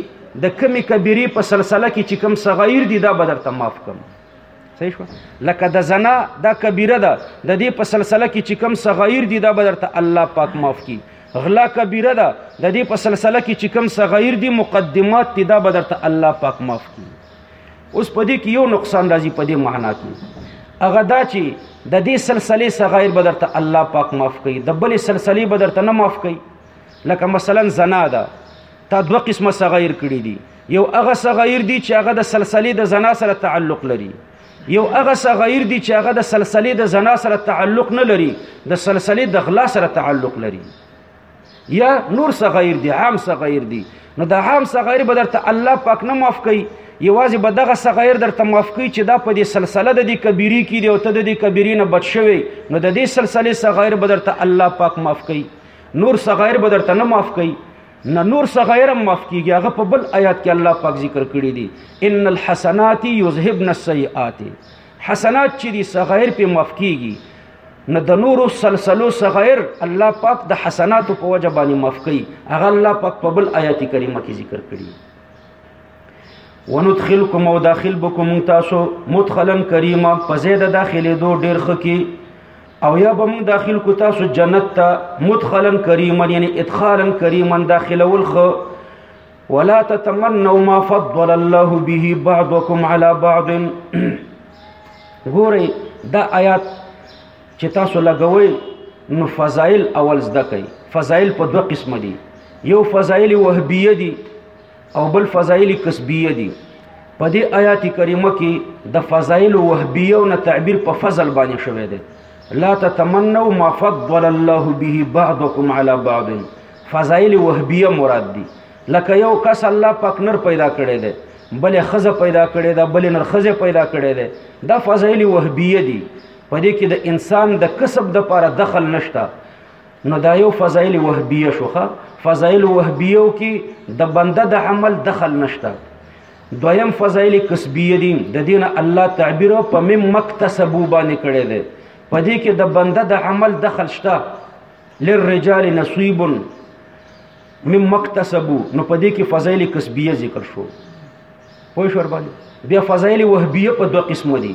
د کمی کبیره په سلسله کې چې کم صغائر دي دا بدر ته معاف کم صحیح شو لکه د زنا دا کبیره ده د دې په سلسله کې چې کم صغائر دي دا بدر ته الله پاک معاف کی غلا کبیره ده د دې په سلسله کې چې کوم صغیر دي مقدمات دي دا به درته الله پاک معاف کړي اوس په دې کې یو نقصان راځي په دې معنا کې هغه دا چې د دې سلسله صغیر به درته الله پاک معاف کړي د بلې سلسله به درته نه معاف کړي لکه مثلا زنا ده تا دوه قسمه صغیر کړي دي یو هغه صغیر دي چې هغه د سلسله د زنا سره تعلق لري یو هغه څه غیر دي چې هغه د سلسله د زنا سره تعلق نه لري د سلسله د غلا سره تعلق لري یا نور څه غیر دي عام څه غیر دي نو د عام څه غیر به درته الله پاک نه معاف کوي یوازې به دغه څه غیر درته معاف کوي چې دا په دې سلسله د دې کبیری کې دی او ته د دې کبیری نه بچ شوی نو د دې سلسله څه غیر به درته الله پاک معاف کوي نور څه غیر به درته نه معاف کوي نه نور څه غیر معاف کیږي هغه په بل آیات کې الله پاک ذکر کړی دی ان الحسنات یذهبن السیئات حسنات چې دي صغیر په معاف کیږي نه د نورو سلسلو صغیر الله پاک د حسنات په وجه باندې معاف کوي هغه الله پاک په بل آیات کریمه کې ذکر کړی وندخلکم او داخل بکم تاسو مدخلا کریمه په زیاده داخلي دو ډیر خکی او یا به موږ داخل کو تاسو جنت ته مدخلا کریما یعنی ادخالا کریما داخلول خو ولا تتمنوا ما فضل الله به بعضكم على بعض ګوري دا آیات چې تاسو لګوي نو فضائل اول زده کوي فضائل په دوه قسم دي یو فضائل وهبیه دي او بل فضائل کسبیه دي په دې آیات کریمه کې د فضایل وهبیه او تعبیر په فضل باندې شوی دی لا تتمنوا ما فضل الله به بعضكم على بعض فضایل وهبیه مراد دي لکه یو کس الله پاک نر پیدا کړی دی بلې خزه پیدا کړی دا بلې نر خزه پیدا کړی دی دا فضایل وهبیه دي په دې کې د انسان د کسب د لپاره دخل نشته نو دا یو فضائل وهبیه شوخه فضائل وهبیو کې د بنده د عمل دخل نشته دویم فضائل کسبیه دي د دین الله تعبیر په مم مکتسبو باندې کړی دی په دې کې د بنده د عمل دخل شته للرجال نصیب مم مکتسبو نو په دې کې فضائل کسبیه ذکر شو پوه شو باندې بیا فضائل وهبیه په دوه قسمو دي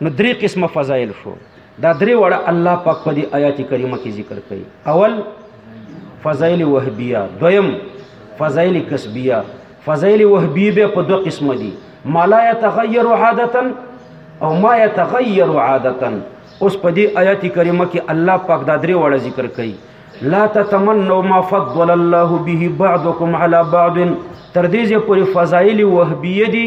نو درې قسمه فضایل شو دا درې وړه الله پاک په دې آیات کریمه کې ذکر کړي اول فضایل وهبیه دویم فضایل کسبیه فضایل وهبیه به په دوه قسمه دي ما لا يتغير عادتا او ما يتغير عادتا اوس په دې آیات کریمه کې الله پاک دا درې وړه ذکر کړي لا تتمنوا ما فضل الله به بعضكم على بعض تر دې چې پر فضایل وهبیه دي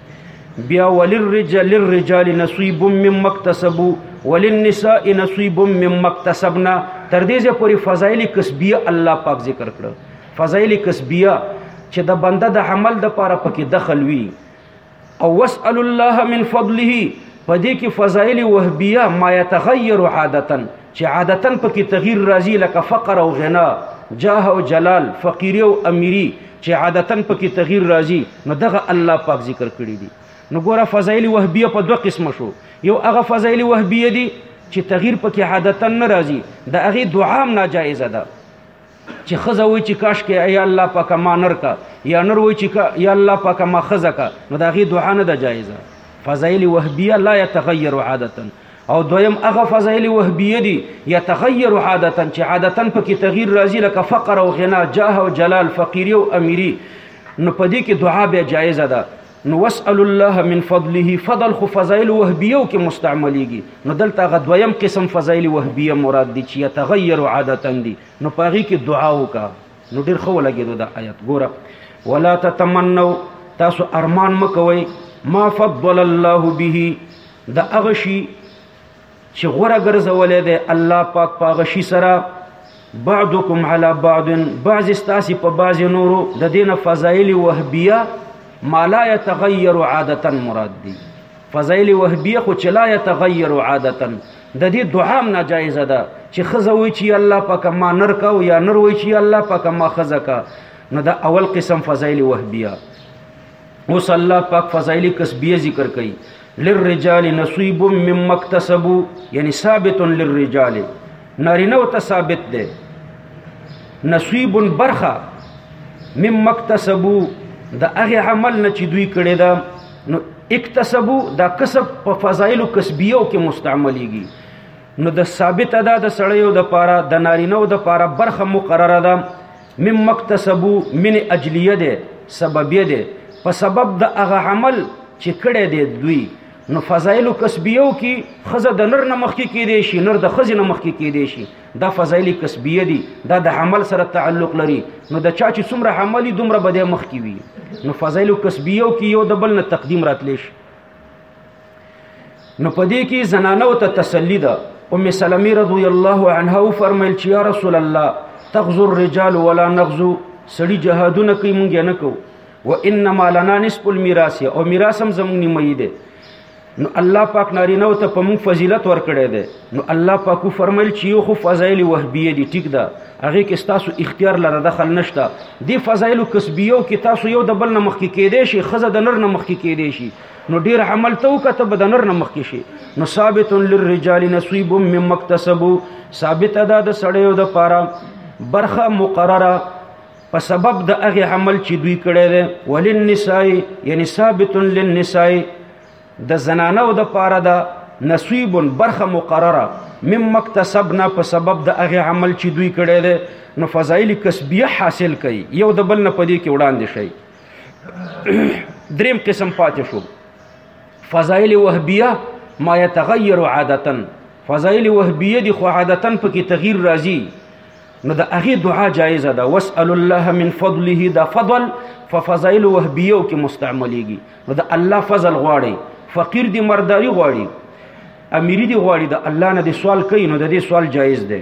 بیا وللرجال للرجال نصیب مما اکتسبوا وللنساء نصیب مما اکتسبنا تر دې ځې پوری فضایل کسبیه الله پاک ذکر کړو فضایل کسبیه چې د بنده د عمل د پاره پکې دخل وی او واسال الله من فضله پدې کې فضایل وهبیه ما يتغیر عادتا چې عادتا پکې تغییر راځي لکه فقر او غنا جاه او جلال فقیری او امیری چې عادتا پکې تغییر راځي نو دغه الله پاک ذکر کړی دی نو ګوره فضایل وهبیه په دوه قسمه شو یو هغه فضایل وهبیه دي چې تغییر پکې عادتا نه راځي د هغې دعا هم ناجایزه ده چې خزه وای چې کاش کې یا الله پاک ما نر کا یا نر وای چې یا الله پاک ما خزه کا نو دا غي دعا نه ده جایزه فضایل وهبیه لا يتغیر عادتا او دویم هغه فضایل وهبیه دي يتغیر عادتا چې عادتا پکې تغییر راځي لکه فقر او غنا جاه او جلال فقيري او اميري نو پدې کې دعا به جایزه ده نو وسأل الله من فضله فضل خو فضائل وهبیو کې مستعمليږي نو دلته غ دویم قسم فضائل وهبیه مراد دي چې يتغير عادتا دي نو پاغي کې دعا وکا نو ډیر خو لګیدو دا آیت ګوره ولا تتمنوا تاسو ارمان مکوي ما فضل الله به دا اغشي چې غوره ګرځولې ده الله پاک پاغه شي سره بعضکم علی بعض بعض استاسی په بعض نورو د دین فضایل وهبیه ما لا يتغير عادتا مراد دي فضایل وهبیه خو چې لا يتغير عادتا د دې دعا هم ناجایز ده چې خزه وي چې الله پاک ما نر کا او یا نر وي چې الله پاک ما خزه کا نو دا اول قسم فضایل وهبیه اوس الله پاک فضائل کسبیه ذکر کوي للرجال نصيب مما اكتسبوا یعنی ثابت للرجال نارینه او ته ثابت ده نصيب برخه مما اكتسبوا د هغه عمل نه چې دوی کړی دا نو اکتسبو دا کسب په فضایل کسبیو کې مستعمليږي نو د ثابت ادا د سړیو د پاره د نارینو د پاره برخه مقرره ده مم مکتسبو من اجلیه ده سببیه ده په سبب د هغه عمل چې کړی دی دوی نو فضایل کسبیو کې خزه د نر نه مخکې کې دی شي نر د خزه نه مخکې کې دی شي دا فضایل کسبیه دي دا د عمل سره تعلق لري نو د چا چې څومره عملي دومره بده مخکې وي نو فضایل کسبیو کې یو د بل نه تقدیم راتلی شي نو پدې کې زنانو ته تسلی ده ام سلمہ رضی الله عنها فرمایل چې یا رسول الله تغزو الرجال ولا نغزو سړي جهادونه کوي مونږ نه کوو و انما لنا نصف الميراث او میراث هم زموږ نیمه ده نو الله پاک ناری نو ته په موږ فضیلت ورکړی دی نو الله پاک فرمایل چې یو خو فضایل وهبیه دي ټیک ده هغه کې تاسو اختیار لره دخل نشته دی فضایل کسبیو کې تاسو یو د بل نه مخکې کېدې شي خزه د نر نه مخکې کېدې شي نو ډیر عمل ته وکته بدنر نه مخ کې شي نو ثابت للرجال نصيب مما اكتسبوا ثابت ادا د سړیو د پاره برخه مقرره په سبب د هغه عمل چې دوی کړی دی وللنساء یعنی ثابت للنساء د زنانو د پاره دا نصيب برخه مقرره مما اكتسبنا په سبب د هغه عمل چې دوی کړی دی نو فضایل کسبیه حاصل کړي یو د بل نه پدې کې وړاندې شي دریم قسم پاتې شو فضائل وهبیه ما يتغير عادتا فضائل وهبیه دي خو عادتا پکې تغییر راځي نو د هغه دعا جایزه ده واسال الله من فضله دا فضل ففضائل وهبیه کې مستعمليږي نو د الله فضل غواړي فقیر دي مرداري غواړي اميري دي غواړي د الله نه دي سوال کوي نو د دې سوال جایز ده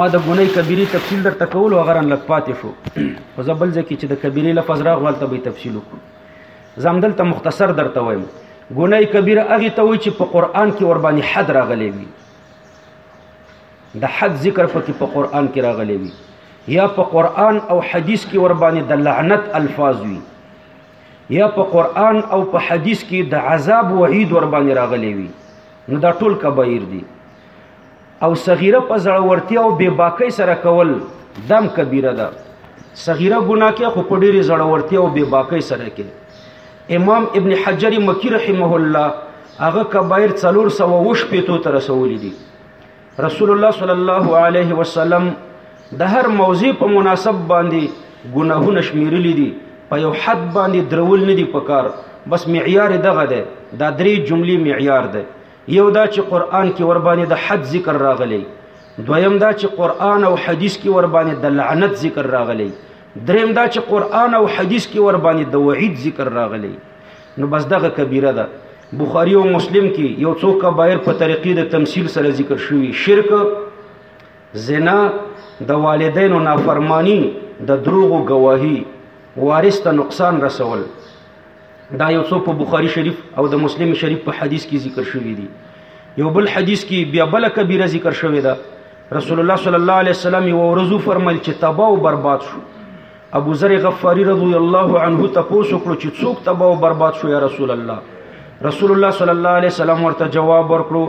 ما د ګنای کبیری تفصیل درته کول او غرن لک پاتې شو خو زبل ځکه چې د کبیری لفظ راغوال ته به تفصیل وکړو زمدل ته مختصر درته وایم ګنای کبیر هغه ته وای چې په قران کې ور باندې حد راغلی وي د حد ذکر پکې په قران کې راغلی وي یا په قران او حدیث کې ور باندې د لعنت الفاظ وي یا په قران او په حدیث کې د عذاب وعید ور باندې راغلی وي نو دا ټول کبایر دي او صغیره په زړورتیا او بې باکۍ سره کول دم کبیره ده صغیره ګناه کې خو په ډېرې زړورتیا او بې باکۍ سره کې امام ابن حجر مکی رحمه الله هغه کبایر څلور سوه وشپېتو ته رسولي دي رسول الله صلی الله علیه وسلم د هر موضوع په مناسب باندې ګناهونه شمیرلي دي په یو حد باندې درول نه دي پکار بس معیار دغه دی دا درې جملې معیار دی یو دا چې قران کې ور باندې د حد ذکر راغلی دویم دا چې قران او حدیث کې ور باندې د لعنت ذکر راغلی دریم دا چې قران او حدیث کې ور باندې د وعید ذکر راغلی نو بس دغه کبیره ده بخاری او مسلم کې یو څو کبایر په طریقې د تمثيل سره ذکر شوی شرک زنا د والدینو نافرمانی د دروغ او گواهی وارث ته نقصان رسول دا یو څو په بخاری شریف او د مسلم شریف په حدیث کې ذکر شوی دی یو بل حدیث کې بیا بل کبیره ذکر شوی دا رسول الله صلی الله علیه وسلم یو ورځو فرمایل چې تباہ او برباد شو ابو ذر غفاری رضی الله عنه تاسو کړو چې څوک تباہ او برباد شو یا رسول الله رسول الله صلی الله علیه وسلم ورته جواب ورکړو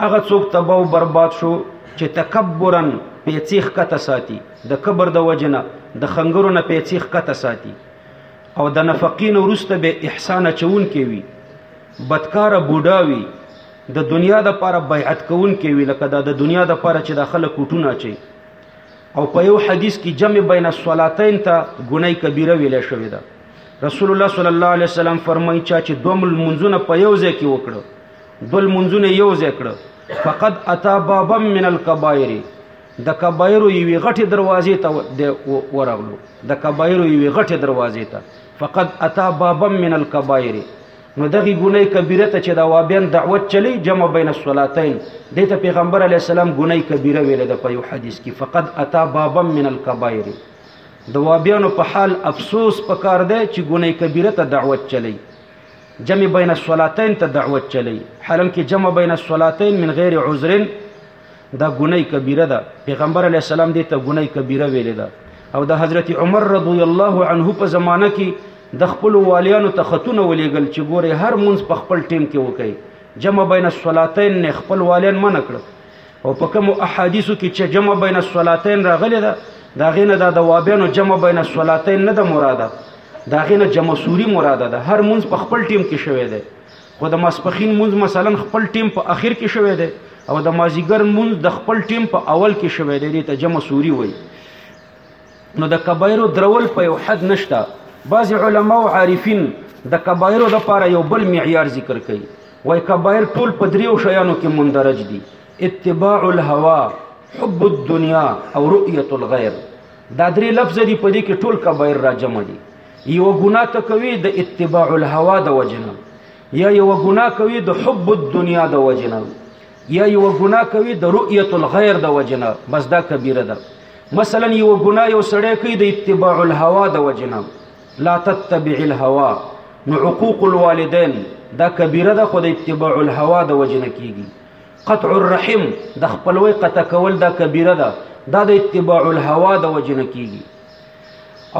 هغه څوک تباہ او برباد شو چې تکبرن پیڅیخ کته ساتي د کبر د وجنه د خنګرو نه پیڅیخ کته ساتي او د نفقې نه وروسته به احسان اچوونکی وي بدکاره بوډا وي د دنیا د پاره بیعت کوونکی وي لکه دا د دنیا د پاره چې د خلک کوټونه اچي او په یو حدیث کې جمع بین الصلاتین ته ګنای کبیره ویل شوې ده رسول الله صلی الله علیه وسلم فرمایي چې دوه منځونه په یو ځای کې وکړو دوه منځونه یو ځای کړو فقد اتا بابا من الكبائر د کبایرو یوې غټې دروازې ته دی ورغلو د کبایرو یوې غټې دروازې ته فقد اتا بابا من الکبایر نو دغه ګنای کبیره ته چې دا وابیان دعوت چلی جمع بین الصلاتین دته پیغمبر علی السلام ګنای کبیره ویل د په یو حدیث کې فقد اتا بابا من الکبائر د وابیانو په حال افسوس پکار دی چې ګنای کبیره ته دعوت چلی جمع بین الصلاتین ته دعوت چلی حالانکه جمع بین الصلاتین من غیر عذر دا ګنای کبیره ده پیغمبر علی السلام دې ته ګنای کبیره ویلې ده او د حضرت عمر رضی الله عنه په زمانه کې د خپل والیانو ته خطونه ولېګل چې ګوره هر منځ په خپل ټیم کې وکړي جمع بین الصلاتین نه خپل والیان منع کړ او په کوم احادیثو کې چې جمع بین الصلاتین راغلي ده دا غینه دا د وابیانو جمع بین الصلاتین نه ده مراده دا غینه جمع سوری مراده ده هر منځ په خپل ټیم کې شوی دی خو د ماسپښین مونځ مثلا خپل ټیم په اخر کې شوی دی او د مازیګر مونځ د خپل ټیم په اول کې شوی دی دې ته جمع سوری وایي نو د کبایرو درول په یو حد نشته بعض علما او عارفین د کبایرو د پاره یو بل معیار ذکر کوي وای کبایر ټول په دریو شیانو کې مندرج دي اتباع الهوا حب الدنیا او رؤیت الغیر دا درې لفظ دي په دې کې ټول کبایر را جمع دي یو ګناه ته کوي د اتباع الهوا د وجنه یا یو ګناه کوي د حب الدنیا د وجنه یا یو ګناه کوي د رؤیت الغیر د وجنه بس دا کبیره ده مثلا یو ګناه یو سړی کوي د اتباع الهوا د وجنه لا تتبع الهوا نو حقوق الوالدین دا کبیره ده خو د اتباع الهوا د وجنه کیږي قطع الرحم د خپلوي قطع کول دا کبیره ده دا د اتباع الهوا د وجنه کیږي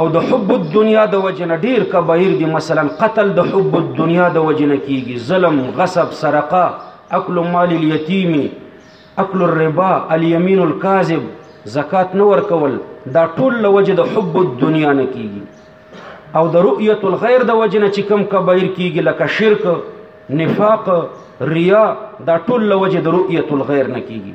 او د حب الدنیا د وجنه ډیر کبایر دي مثلا قتل د حب الدنیا د وجنه کیږي ظلم غصب سرقه اکل مال الیتیم اکل الربا الیمین الکاذب زکات نه ورکول دا ټول له وجه د حب الدنیا نه کیږي او د رؤیت الغیر د وجه نه چې کم کبایر کیږي لکه شرک نفاق ریا دا ټول له وجه د رؤیت الغیر نه کیږي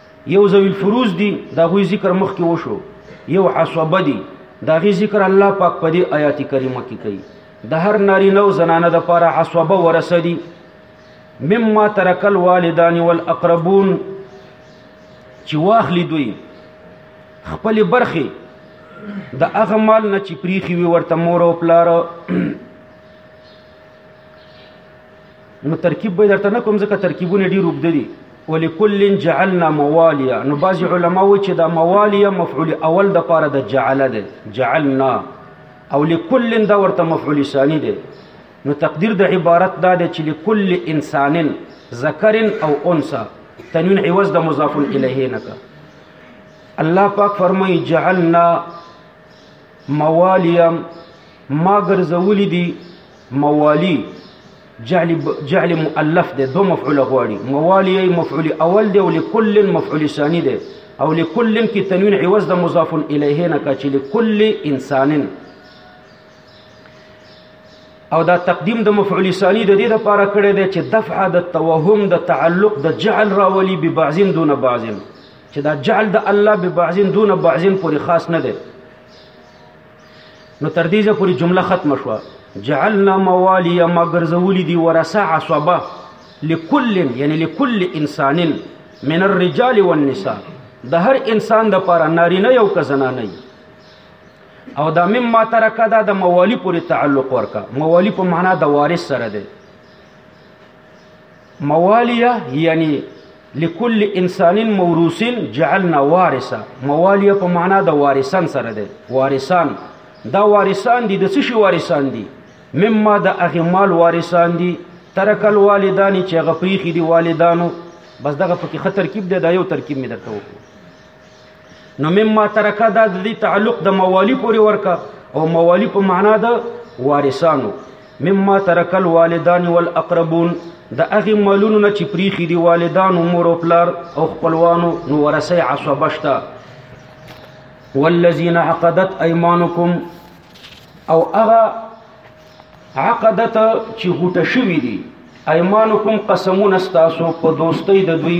یو ذوی الفروز دی دا غوی ذکر مخ کې وشو یو حسبه دی دا غي ذکر الله پاک په دې آیات کریمه کې کوي د هر ناری نو زنانه د پاره حسبه ورسه دی مما ترک الوالدان والاقربون چې واخلي دوی خپل برخه د هغه مال نه چې پریخي وي ورته مور او پلار نو ترکیب به درته نه کوم ځکه ترکیبونه ډیر اوږده دي ولکل جعلنا موالیا نو بعضی علما وایي چې دا موالیا مفعول اول د پاره د جعل ده جعلنا او لکل دا ورته مفعول ثانی ده نو تقدیر د عبارت دا ده چې لکل انسان ذکر او انثى تنوین عوض د مضاف الیه نه کا الله پاک فرمایي جعلنا موالیا ما ګرځولي دي موالی جعل جعل مؤلف ده دو مفعول غواړي موالی مفعول اول ده او لكل مفعول ثاني ده او لكل کې تنوین عوض ده مضاف الیه نه کا چې لكل انسان او دا تقدیم د مفعول ثاني د دې لپاره کړی دی چې دفع د توهم د تعلق د جعل راولي به بعضین دون بعضین چې دا جعل د الله به بعضین دون بعضین پورې خاص نه دی نو تر دې ځې پورې جمله ختم شوه جعلنا موالی ما ګرځولې دي ورثه عصبه لكل یعنی لكل انسان من الرجال والنساء د هر انسان د پاره نارینه یو که زنانه او دا مما ترکه دا د موالی پورې تعلق ورکا موالی په معنا د وارث سره دی موالیه یعنی لكل انسان موروث جعلنا وارثا موالیه په معنا د وارثان سره دی وارثان دا وارثان دي د څه شي وارثان دي مما د هغه مال وارثان دي ترک الوالدان چې هغه پریخي دي والدانو بس دغه پکې خطر کیب دی دا یو ترکیب مې درته وکړو نو مما ترکه دا د دې تعلق د موالی پورې ورکه او موالی په معنا د وارثانو مما ترک الوالدان والاقربون د هغه مالونو نه چې پریخي دي والدان مور او پلار او خپلوانو نو ورسه عصبه شته والذین عقدت ايمانکم او هغه عقدت چې غوټه شوی دي ايمانکم قسمون استاسو په دوستۍ د دوی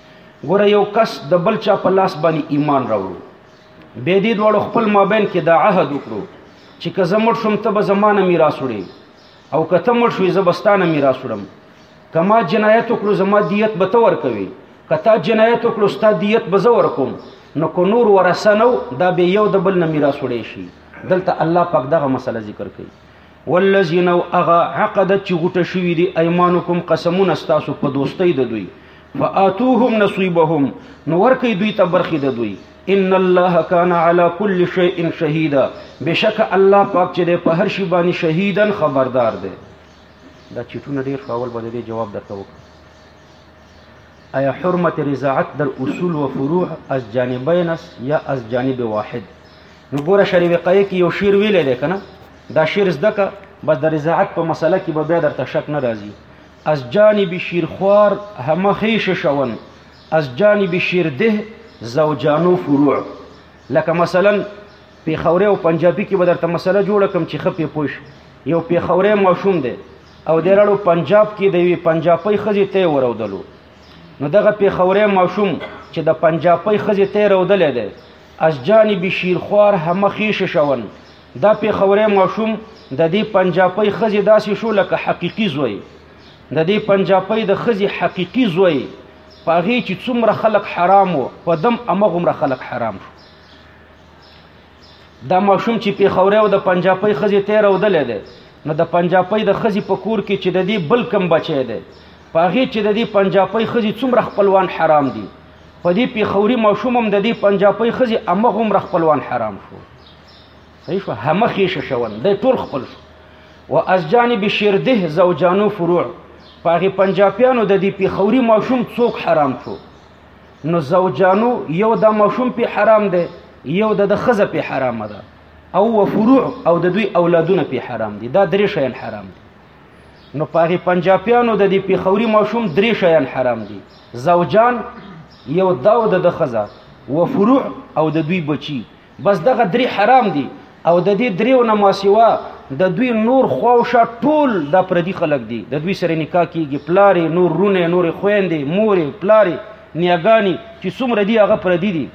ګوره یو کس د بل چا په لاس باندې ایمان راوړو به دې دواړو خپل مابین کې دا عهد وکړو چې که زه مړ شم ته به زمانه میراث وړې او که ته مړ شوې زه به ستانه میراث وړم که ما جنایت وکړو زما دیت به ته ورکوې که تا جنایت وکړو ستا دیت به زه ورکوم نو که نور ورثه نه دا به یو د بل نه میراث وړی شي دلته الله پاک دغه مسله ذکر کوي والذین او هغه عقدت چې غوټه شوي دي ایمانکم قسمونه ستاسو په دوستۍ د دوی فآتوهم نصیبهم نو ورکې دوی ته برخې د دوی ان الله کان علی کل شیء شهیدا بشک الله پاک چې په هر شی باندې شهیدن خبردار دی دا چټونه ډیر خاول بده دی جواب درته وکړ ایا حرمت رضاعت در اصول و فروع از جانبین یا از جانب واحد نو ګوره شریف قای کې یو شعر ویلی دی کنه دا شعر زده که بس د رضاعت په مسله کې به بیا درته شک نه راځي از جانب شیرخوار همه خیش شون از جانب شیرده زوجانو فروع لکه مثلا پیښوري او پنجابي کې به درته مسله جوړه کم چې خپې پوش یو پیښوري ماشوم دی او د لړو پنجاب کې د یوې پنجابۍ خزې ته ورودلو نو دغه پیښوري ماشوم چې د پنجابۍ خزې ته رودلې دی از جانب شیرخوار همه خیش شون دا پیښوری ماشوم د دې پنجاپۍ خزې داسې شو لکه حقیقي زوی د دې پنجاپۍ د خزې حقیقي زوی پاغې چې څومره خلک حرام وو په دم امغومره خلک حرام شو دا ماشوم چې پیښوری او د پنجاپۍ خزې تیر او دلې ده نو د پنجاپۍ د خزې په کور کې چې د دې بل کم بچی ده پاغې چې د دې پنجاپۍ خزې څومره خپلوان حرام دي په دې پیښوري ماشوم هم د دې پنجابۍ ښځې همغومره خپلوان حرام شو صحیح شو همخ یې ششون دی ټول خپل شو و از جانب شیرده زوجانو فروع په هغې پنجابیانو د دې پیښوري ماشوم څوک حرام شو نو زوجانو یو دا ماشوم پې حرام دی یو د د ښځه پې حرامه ده او و فروع او د دوی اولادونه پې حرام دي دا درې شیان حرام دي نو پاره پنجابیانو د دې پیخوري ماشوم درې شیان حرام دي زوجان یو داو د خزا و فروع او د دوی بچي بس دغه درې حرام دي او د دې دریو نه ماسیوا د دوی نور خواوشا ټول د پردي خلک دي د دوی سره نکاح کیږي پلارې نور رونه نور خويندې مورې پلارې نیاګانی چې څومره دي هغه پردي دي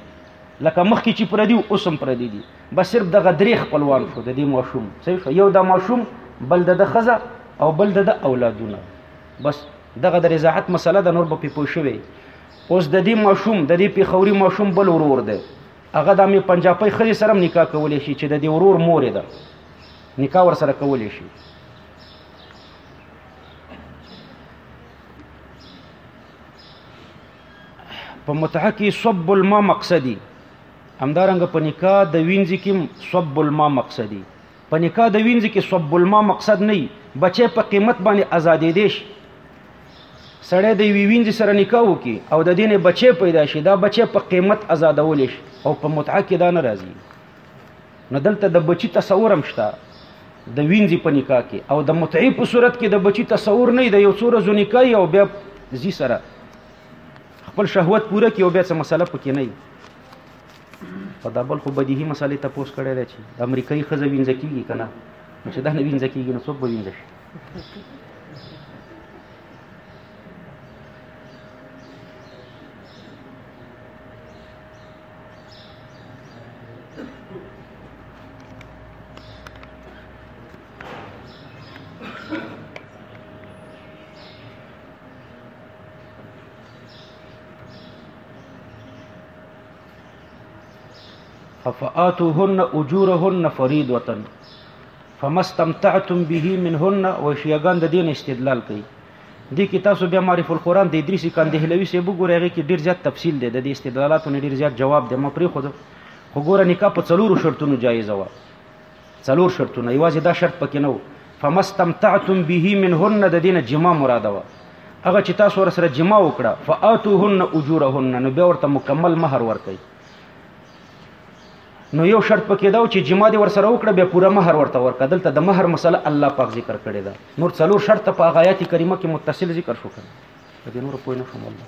لکه مخکې چې پردي اوسم پردي دي بس صرف دغه درې خپلوان شو د دې ماشوم صحیح شو یو د ماشوم بل د خزه او بل د اولادونه بس دغه د رضاعت مسله د نور به پوه شوی اوس د دې ماشوم د دې پیخوري ماشوم بل ورور دی هغه د مې پنجابۍ خزه سره نکاح کولې شي چې د دې ورور مور ده نکاح ور سره کولې شي په متحقي صب الماء مقصدي همدارنګه په نکاح د وینځي کې صب الماء مقصد دی په نکاح د وینځي کې صب الماء مقصد نه بچي په قیمت باندې آزادې دي شي سړی د وی وینځي سره نکاح وکي او د دینه بچي پیدا شي دا بچي په قیمت آزادول شي او په متعه کې دا نه راځي نو دلته د بچي تصور هم شته د وینځي په نکاح کې او د متعه په صورت کې د بچي تصور نه دی یو څو ورځې نکاح او بیا زی سره خپل شهوت پوره کی او بیا څه مسله پکې نه وي په دا بل خو بدیهي مسلې ته پوس کړی دی چې د امریکایي ښځه وینځ کېږي که نه نو چې دا نه وینځ کېږي نو څوک به وینځ شي فآتوهن اجورهن فريضه فما استمتعتم به منهن وشيغان د دین استدلال کوي د کی تاسو بیا معرف القرآن د ادریسی کاندهلوی سه وګورئ هغه کې ډیر زیات تفصیل دی د دې استدلالاتو نه ډیر زیات جواب دی ما پرې خو خو ګوره نکاح په څلورو شرطونو جایز و څلور شرطونه یوازې دا شرط پکې نه و فما استمتعتم به منهن د دینه جما مراد و هغه چې تاسو ور سره جما وکړه فاتوهن اجورهن نو بیا ورته مکمل مہر ورکړي نو یو شرط پکې دا و چې جما دې ور سره وکړه بیا پوره مہر ورته ورکړه دلته د مہر مسله الله پاک ذکر کړی دا نور څلور شرط په آیات کریمه کې متصل ذکر شو کړه په دې نور پوه نه شوم الله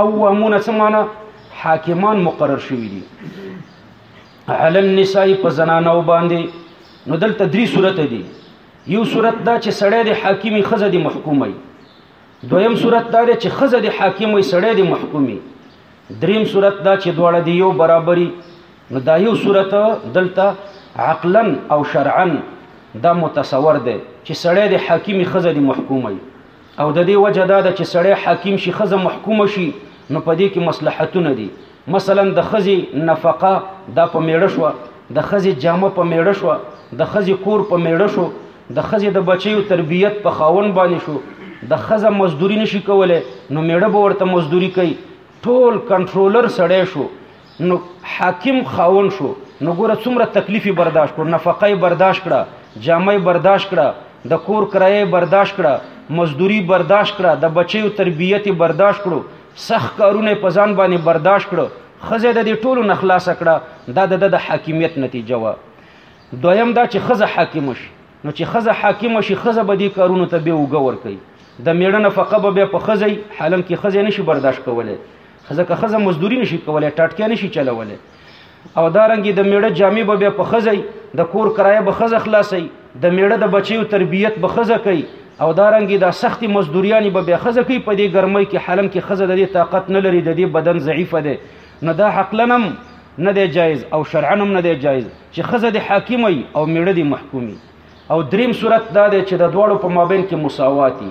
قوامون څه معنا حاکمان مقرر شوی دي علی النساء په زنانو باندې نو دلته درې صورت دي یو صورت دا چې سړی د حاکمی خزه دی محکومي دویم صورت دا چې خزه دی حاکمی سړی دی محکومي دریم صورت دا چې دواړه دی یو برابرۍ نو دا یو صورت دلته عقلا او شرعا دا متصور دی چې سړی د حاکمی خزه دی محکومي او د دې وجه دا ده چې سړی حاکم شي خزه محکوم شي نو په دې کې مصلحتونه دي مثلا د خزي نفقه دا په میړه شو د خزي جامه په میړه شو د خزي کور په میړه شو د خزي د بچیو تربیت په خاون باندې شو د خزه مزدوري نشي کوله نو میړه به ورته مزدوري کوي ټول کنټرولر سړی شو نو حاکم خاوند شو نو ګوره څومره تکلیف یې برداشت کړو نفقه یې برداشت کړه جامه یې برداشت کړه د کور کرایه یې برداشت کړه مزدوري برداشت کړه د بچیو تربیت یې برداشت کړو سخت کارونه په ځان باندې برداشت کړو ښځه د دې ټولو نه خلاصه کړه دا د د حاکمیت نتیجه وه دویم دا چې ښځه حاکمه شي نو چې ښځه حاکمه شي ښځه به دې کارونو ته بیا اوږه ورکوي د میړه نفقه به بیا په ښځه حالانکه ښځه نشي برداشت کولی خزه که خزه مزدوري نشي کولای ټاټکې نشي چلولای او دا رنګي د میړه جامې به بیا په خزه د کور کرایه به خزه خلاصي د میړه د بچیو تربیت به خزه کوي او دا رنګي دا سخت مزدوریانی به بیا خزه کوي په دې ګرمۍ کې حالم کې خزه د دې طاقت نه لري د دې بدن ضعیف دی نه دا حق لنم نه دی جایز او شرعا هم نه دی جایز چې خزه د حاکمي او میړه د محکومي او دریم صورت دا دی چې د دواړو په مابین کې مساواتي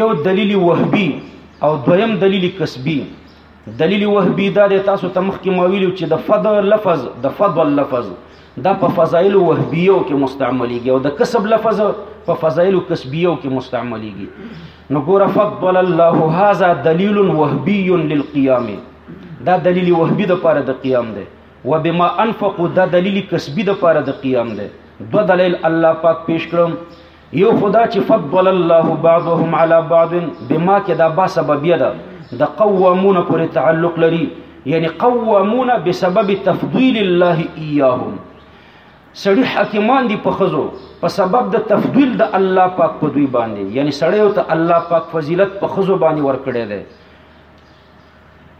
یو دلیل وهبی او دویم دلیل کسبی دلیل وهبی دا د تاسو ته مخکې ما ویلو چې د فد لفظ د فضل لفظ دا په فضایل وهبیو کې مستعملېږي او د کسب لفظ په فضایل کسبیو کې مستعملېږي نو ګوره فضل الله هذا دلیل وهبی للقیام دا دلیل وهبی د پاره د قیام دی وبما انفقوا دا دلیل کسبی د پاره د قیام دی دو دلیل الله پاک پیش کړم یو خدا چې فضل الله بعضهم على بعض بما کې دا با سببیه ده د قوامون پورې تعلق لري یعنی قوامون بسبب تفضیل الله ایاهم سړی حاکمان دي په خزو په سبب د تفضیل د الله پاک په دوی باندې یعنی سړی او ته الله پاک فضیلت په خزو باندې ورکړي ده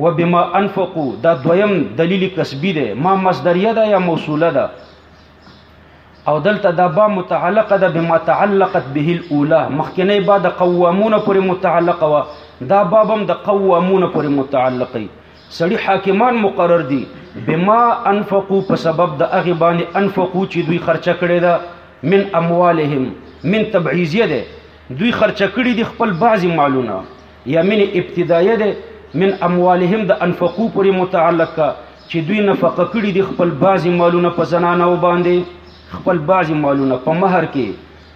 وبما انفقوا دا دویم دلیل کسبی ده ما مصدریه ده یا موصوله ده او دلته دا با متعلقه ده بما تعلقت به الاولى مخکنی با د قوامون پورې متعلق و دا باب هم د قوامون پورې متعلق دی سړي حاکمان مقرر دي بما انفقو په سبب د هغه باندې انفقو چې دوی خرچه کړې ده من اموالهم من تبعیزیه ده دوی خرچه کړې دي خپل بعضی مالونه یا من ابتدایه ده من اموالهم د انفقو پورې متعلق کا چې دوی نفقه کړي دي خپل بعضی مالونه په زنانه و باندې خپل بعضی مالونه په مہر کې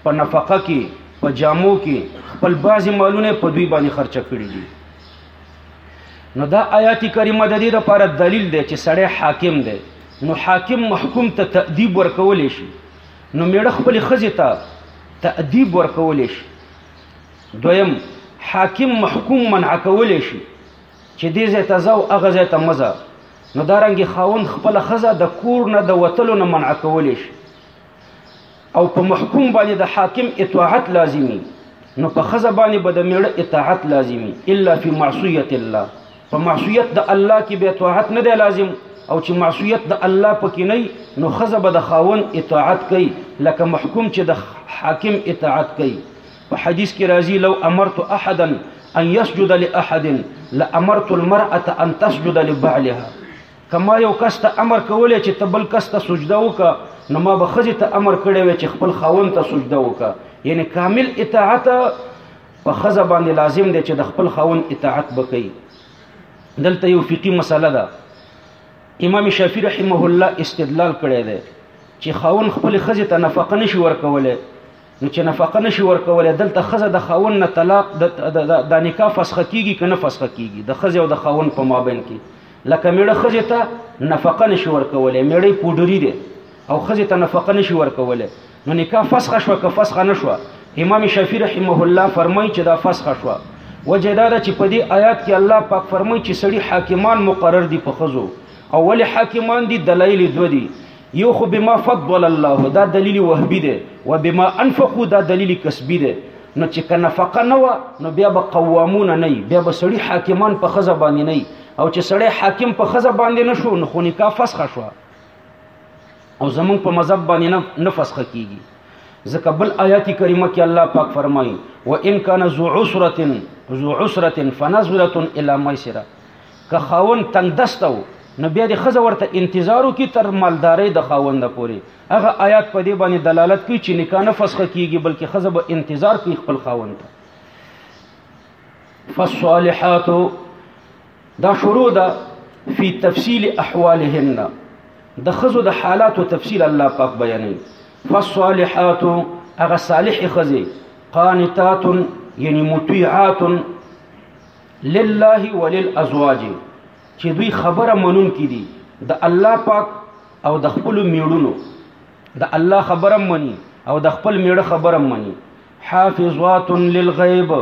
په نفقه کې په جامو کې خپل بعضی مالونه په دوی باندې خرچ کړي دي نو دا آیات کریمه د دې لپاره دلیل دی چې سړی حاکم دی نو حاکم محکوم ته تأدیب ورکول شي نو میړه خپل خزه ته تأدیب ورکول شي دویم حاکم محکوم منع کولی شي چې دې ځای ته ځه او هغه ځای ته مه ځه نو دارنګې خاوند خپله ښځه د کور نه د وتلو نه منع کولی شي او په محکوم باندې د حاکم اطاعت لازمي نو په ښځه باندې به د میړه اطاعت لازمي الا فی معصیت الله په معصیت د الله کې به اطاعت نه دی لازم او چې معصیت د الله پکې نه نو ښځه به د خاوند اطاعت کوي لکه محکوم چې د حاکم اطاعت کوي په حدیث کې راځي لو امرت احدا ان يسجد لاحد لامرت المرأه ان تسجد لبعلها کما یو کس ته امر کولای چې ته بل کس ته سجده وکا نو ما به خزه ته امر کړی وي چې خپل خاون ته سجده وکا یعنی کامل اطاعت په خزه باندې لازم دی چې د خپل خاون اطاعت وکړي دلته یو فقهي مسله ده امام شافعي رحمه الله استدلال کړی دی چې خاون خپل خزه ته نفقه نشي ورکولای نو چې نفقه نشي ورکولای دلته خزه د خاون نه طلاق د نکاح فسخه کیږي کنه فسخه کیږي د خزه او د خاون په مابین کې لکه میړه خزه ته نفقه نشي ورکولای میړه پودری دی او خزه ته نفقه نشي ورکولای نو نکاح فسخه شو که فسخه نشو امام شافعي رحمه الله فرمایي چې دا فسخه شو وجه دا ده چې په دې آیات کې الله پاک فرمایي چې سړي حاکمان مقرر دي په خزو او ولې حاکمان دي دلایل دوه دي یو خو بما فضل الله دا دلیل وهبی دی و بما انفقو دا دلیل کسبی دی نو چې که نفقه نه وه نو بیا به قوامونه نه بیا به سړي حاکمان په ښځه باندې نه او چې سړی حاکم په ښځه باندې نه شو نو خو نکاح فسخه شوه او زمونږ په مذهب باندې نه فسخه کیږي ځکه بل آیات کریمه کې الله پاک فرمایي و ان کان ذو عسره ذو عسره فنظره الی میسره که خاوند تنګ دسته و نو بیا د ښځه ورته انتظار وکړي تر مالدارۍ د خاوند پورې هغه آیات په دې باندې دلالت کوي چې نکاح نه فسخه کیږي بلکې ښځه به انتظار کوي خپل خاوند ته فالصالحات دا شروع ده فی تفصیل احوالهن د خزو د حالات او تفصیل الله پاک بیانوي فالصالحات هغه صالح خزي قانتات یعنی مطیعات لله وللازواج چې دوی خبره منون کې دي د الله پاک او د خپل میړونو د الله خبره مني او د خپل میړه خبره مني حافظات للغیب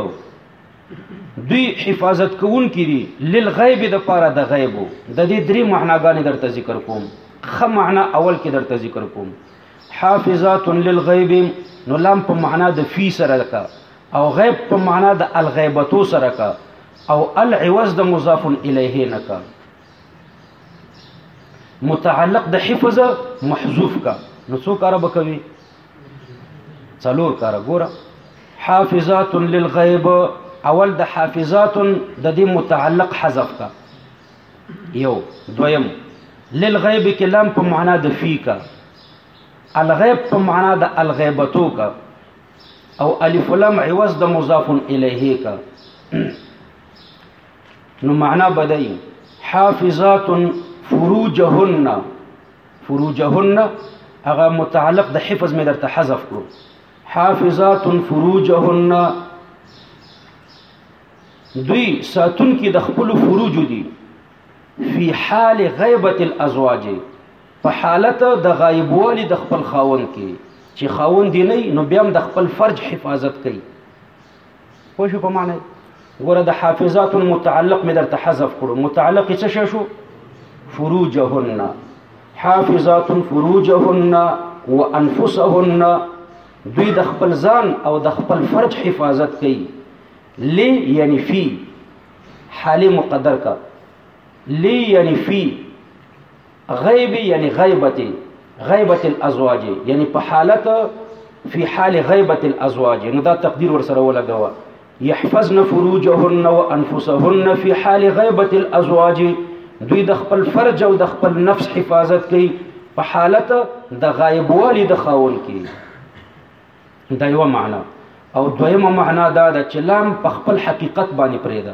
دوی حفاظت کوون کې دي للغیب د پاره د غیب د دې درې معناګانې درته ذکر کوم خه معنا اول کې درته ذکر کوم حافظات للغیب نو لام په معنا د فی سره ده او غیب په معنا د الغیبتو سره کا او العوض د مضاف الیه نه کا متعلق د حفظ محذوف کا نو څو کار به کوي څلور کار ګوره حافظات للغیب اول د حافظات د دې متعلق حذف کا یو دویم للغیب کلام په معنا د فی کا الغیب په معنا د الغیبتو کا او الف لام عوض د مضاف الیه کا نو معنا بدای حافظات فروجهن فروجهن هغه متعلق د حفظ مې درته حذف کړو حافظات فروجهن دوی ساتون کې د خپل فروج دي فی حال غیبت الازواج په حالت د غایبوالي د خپل خاوند کې چې خاوند دی نه نو بیا هم د خپل فرج حفاظت کوي پوه شو په معنی ګوره د حافظات المتعلق مې درته حذف کړو متعلق یې څه شو فروجهن حافظات فروجهن وانفسهن دوی د خپل ځان او د خپل فرج حفاظت کوي لی یعنی فی حال مقدر کا لی یعنی فی غیبی یعنی غیبتی غیبت الازواج یعنی په حالت فی حال غیبت الازواج نو دا تقدیر ور سره ولګوا يحفظن فروجهن وانفسهن فی حال غیبت الازواج دوی د خپل فرج او د خپل نفس حفاظت کوي په حالت د غایبوالي د خاون کې دا یو معنا او دویمه معنا دا ده چې لام په خپل حقیقت باندې پرې ده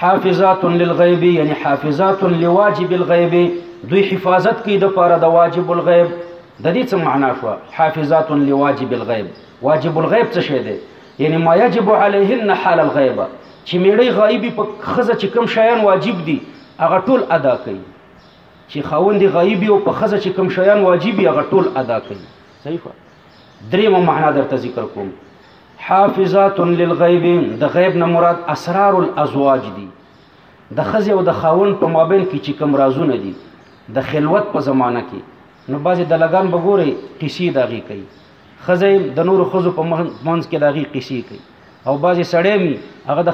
حافظات للغیب یعنی حافظات لواجب الغیب دوی حفاظت کوي د پاره د واجب الغیب د دې څه معنا شو حافظات لواجب الغیب واجب الغیب څه شی دی یعنی ما یجب علیهن حال الغیب چې میړی غایبی په خزه چې کم شیان واجب دي هغه ټول ادا کوي چې خاوند غایبی او په خزه چې کم شیان واجب دي هغه ټول ادا کوي صحیح دریم معنا درته ذکر کوم حافظات للغیب د غیب نه مراد اسرار الازواج دي د خزه او د خاون په مابین کې چې کوم رازونه دي د خلوت په زمانہ کې نو بعضې د لګان به ګورې قیسې د هغې کوي ښځه د نورو ښځو په منځ کې د هغې قیسې کوي او بعضې سړی مي هغه د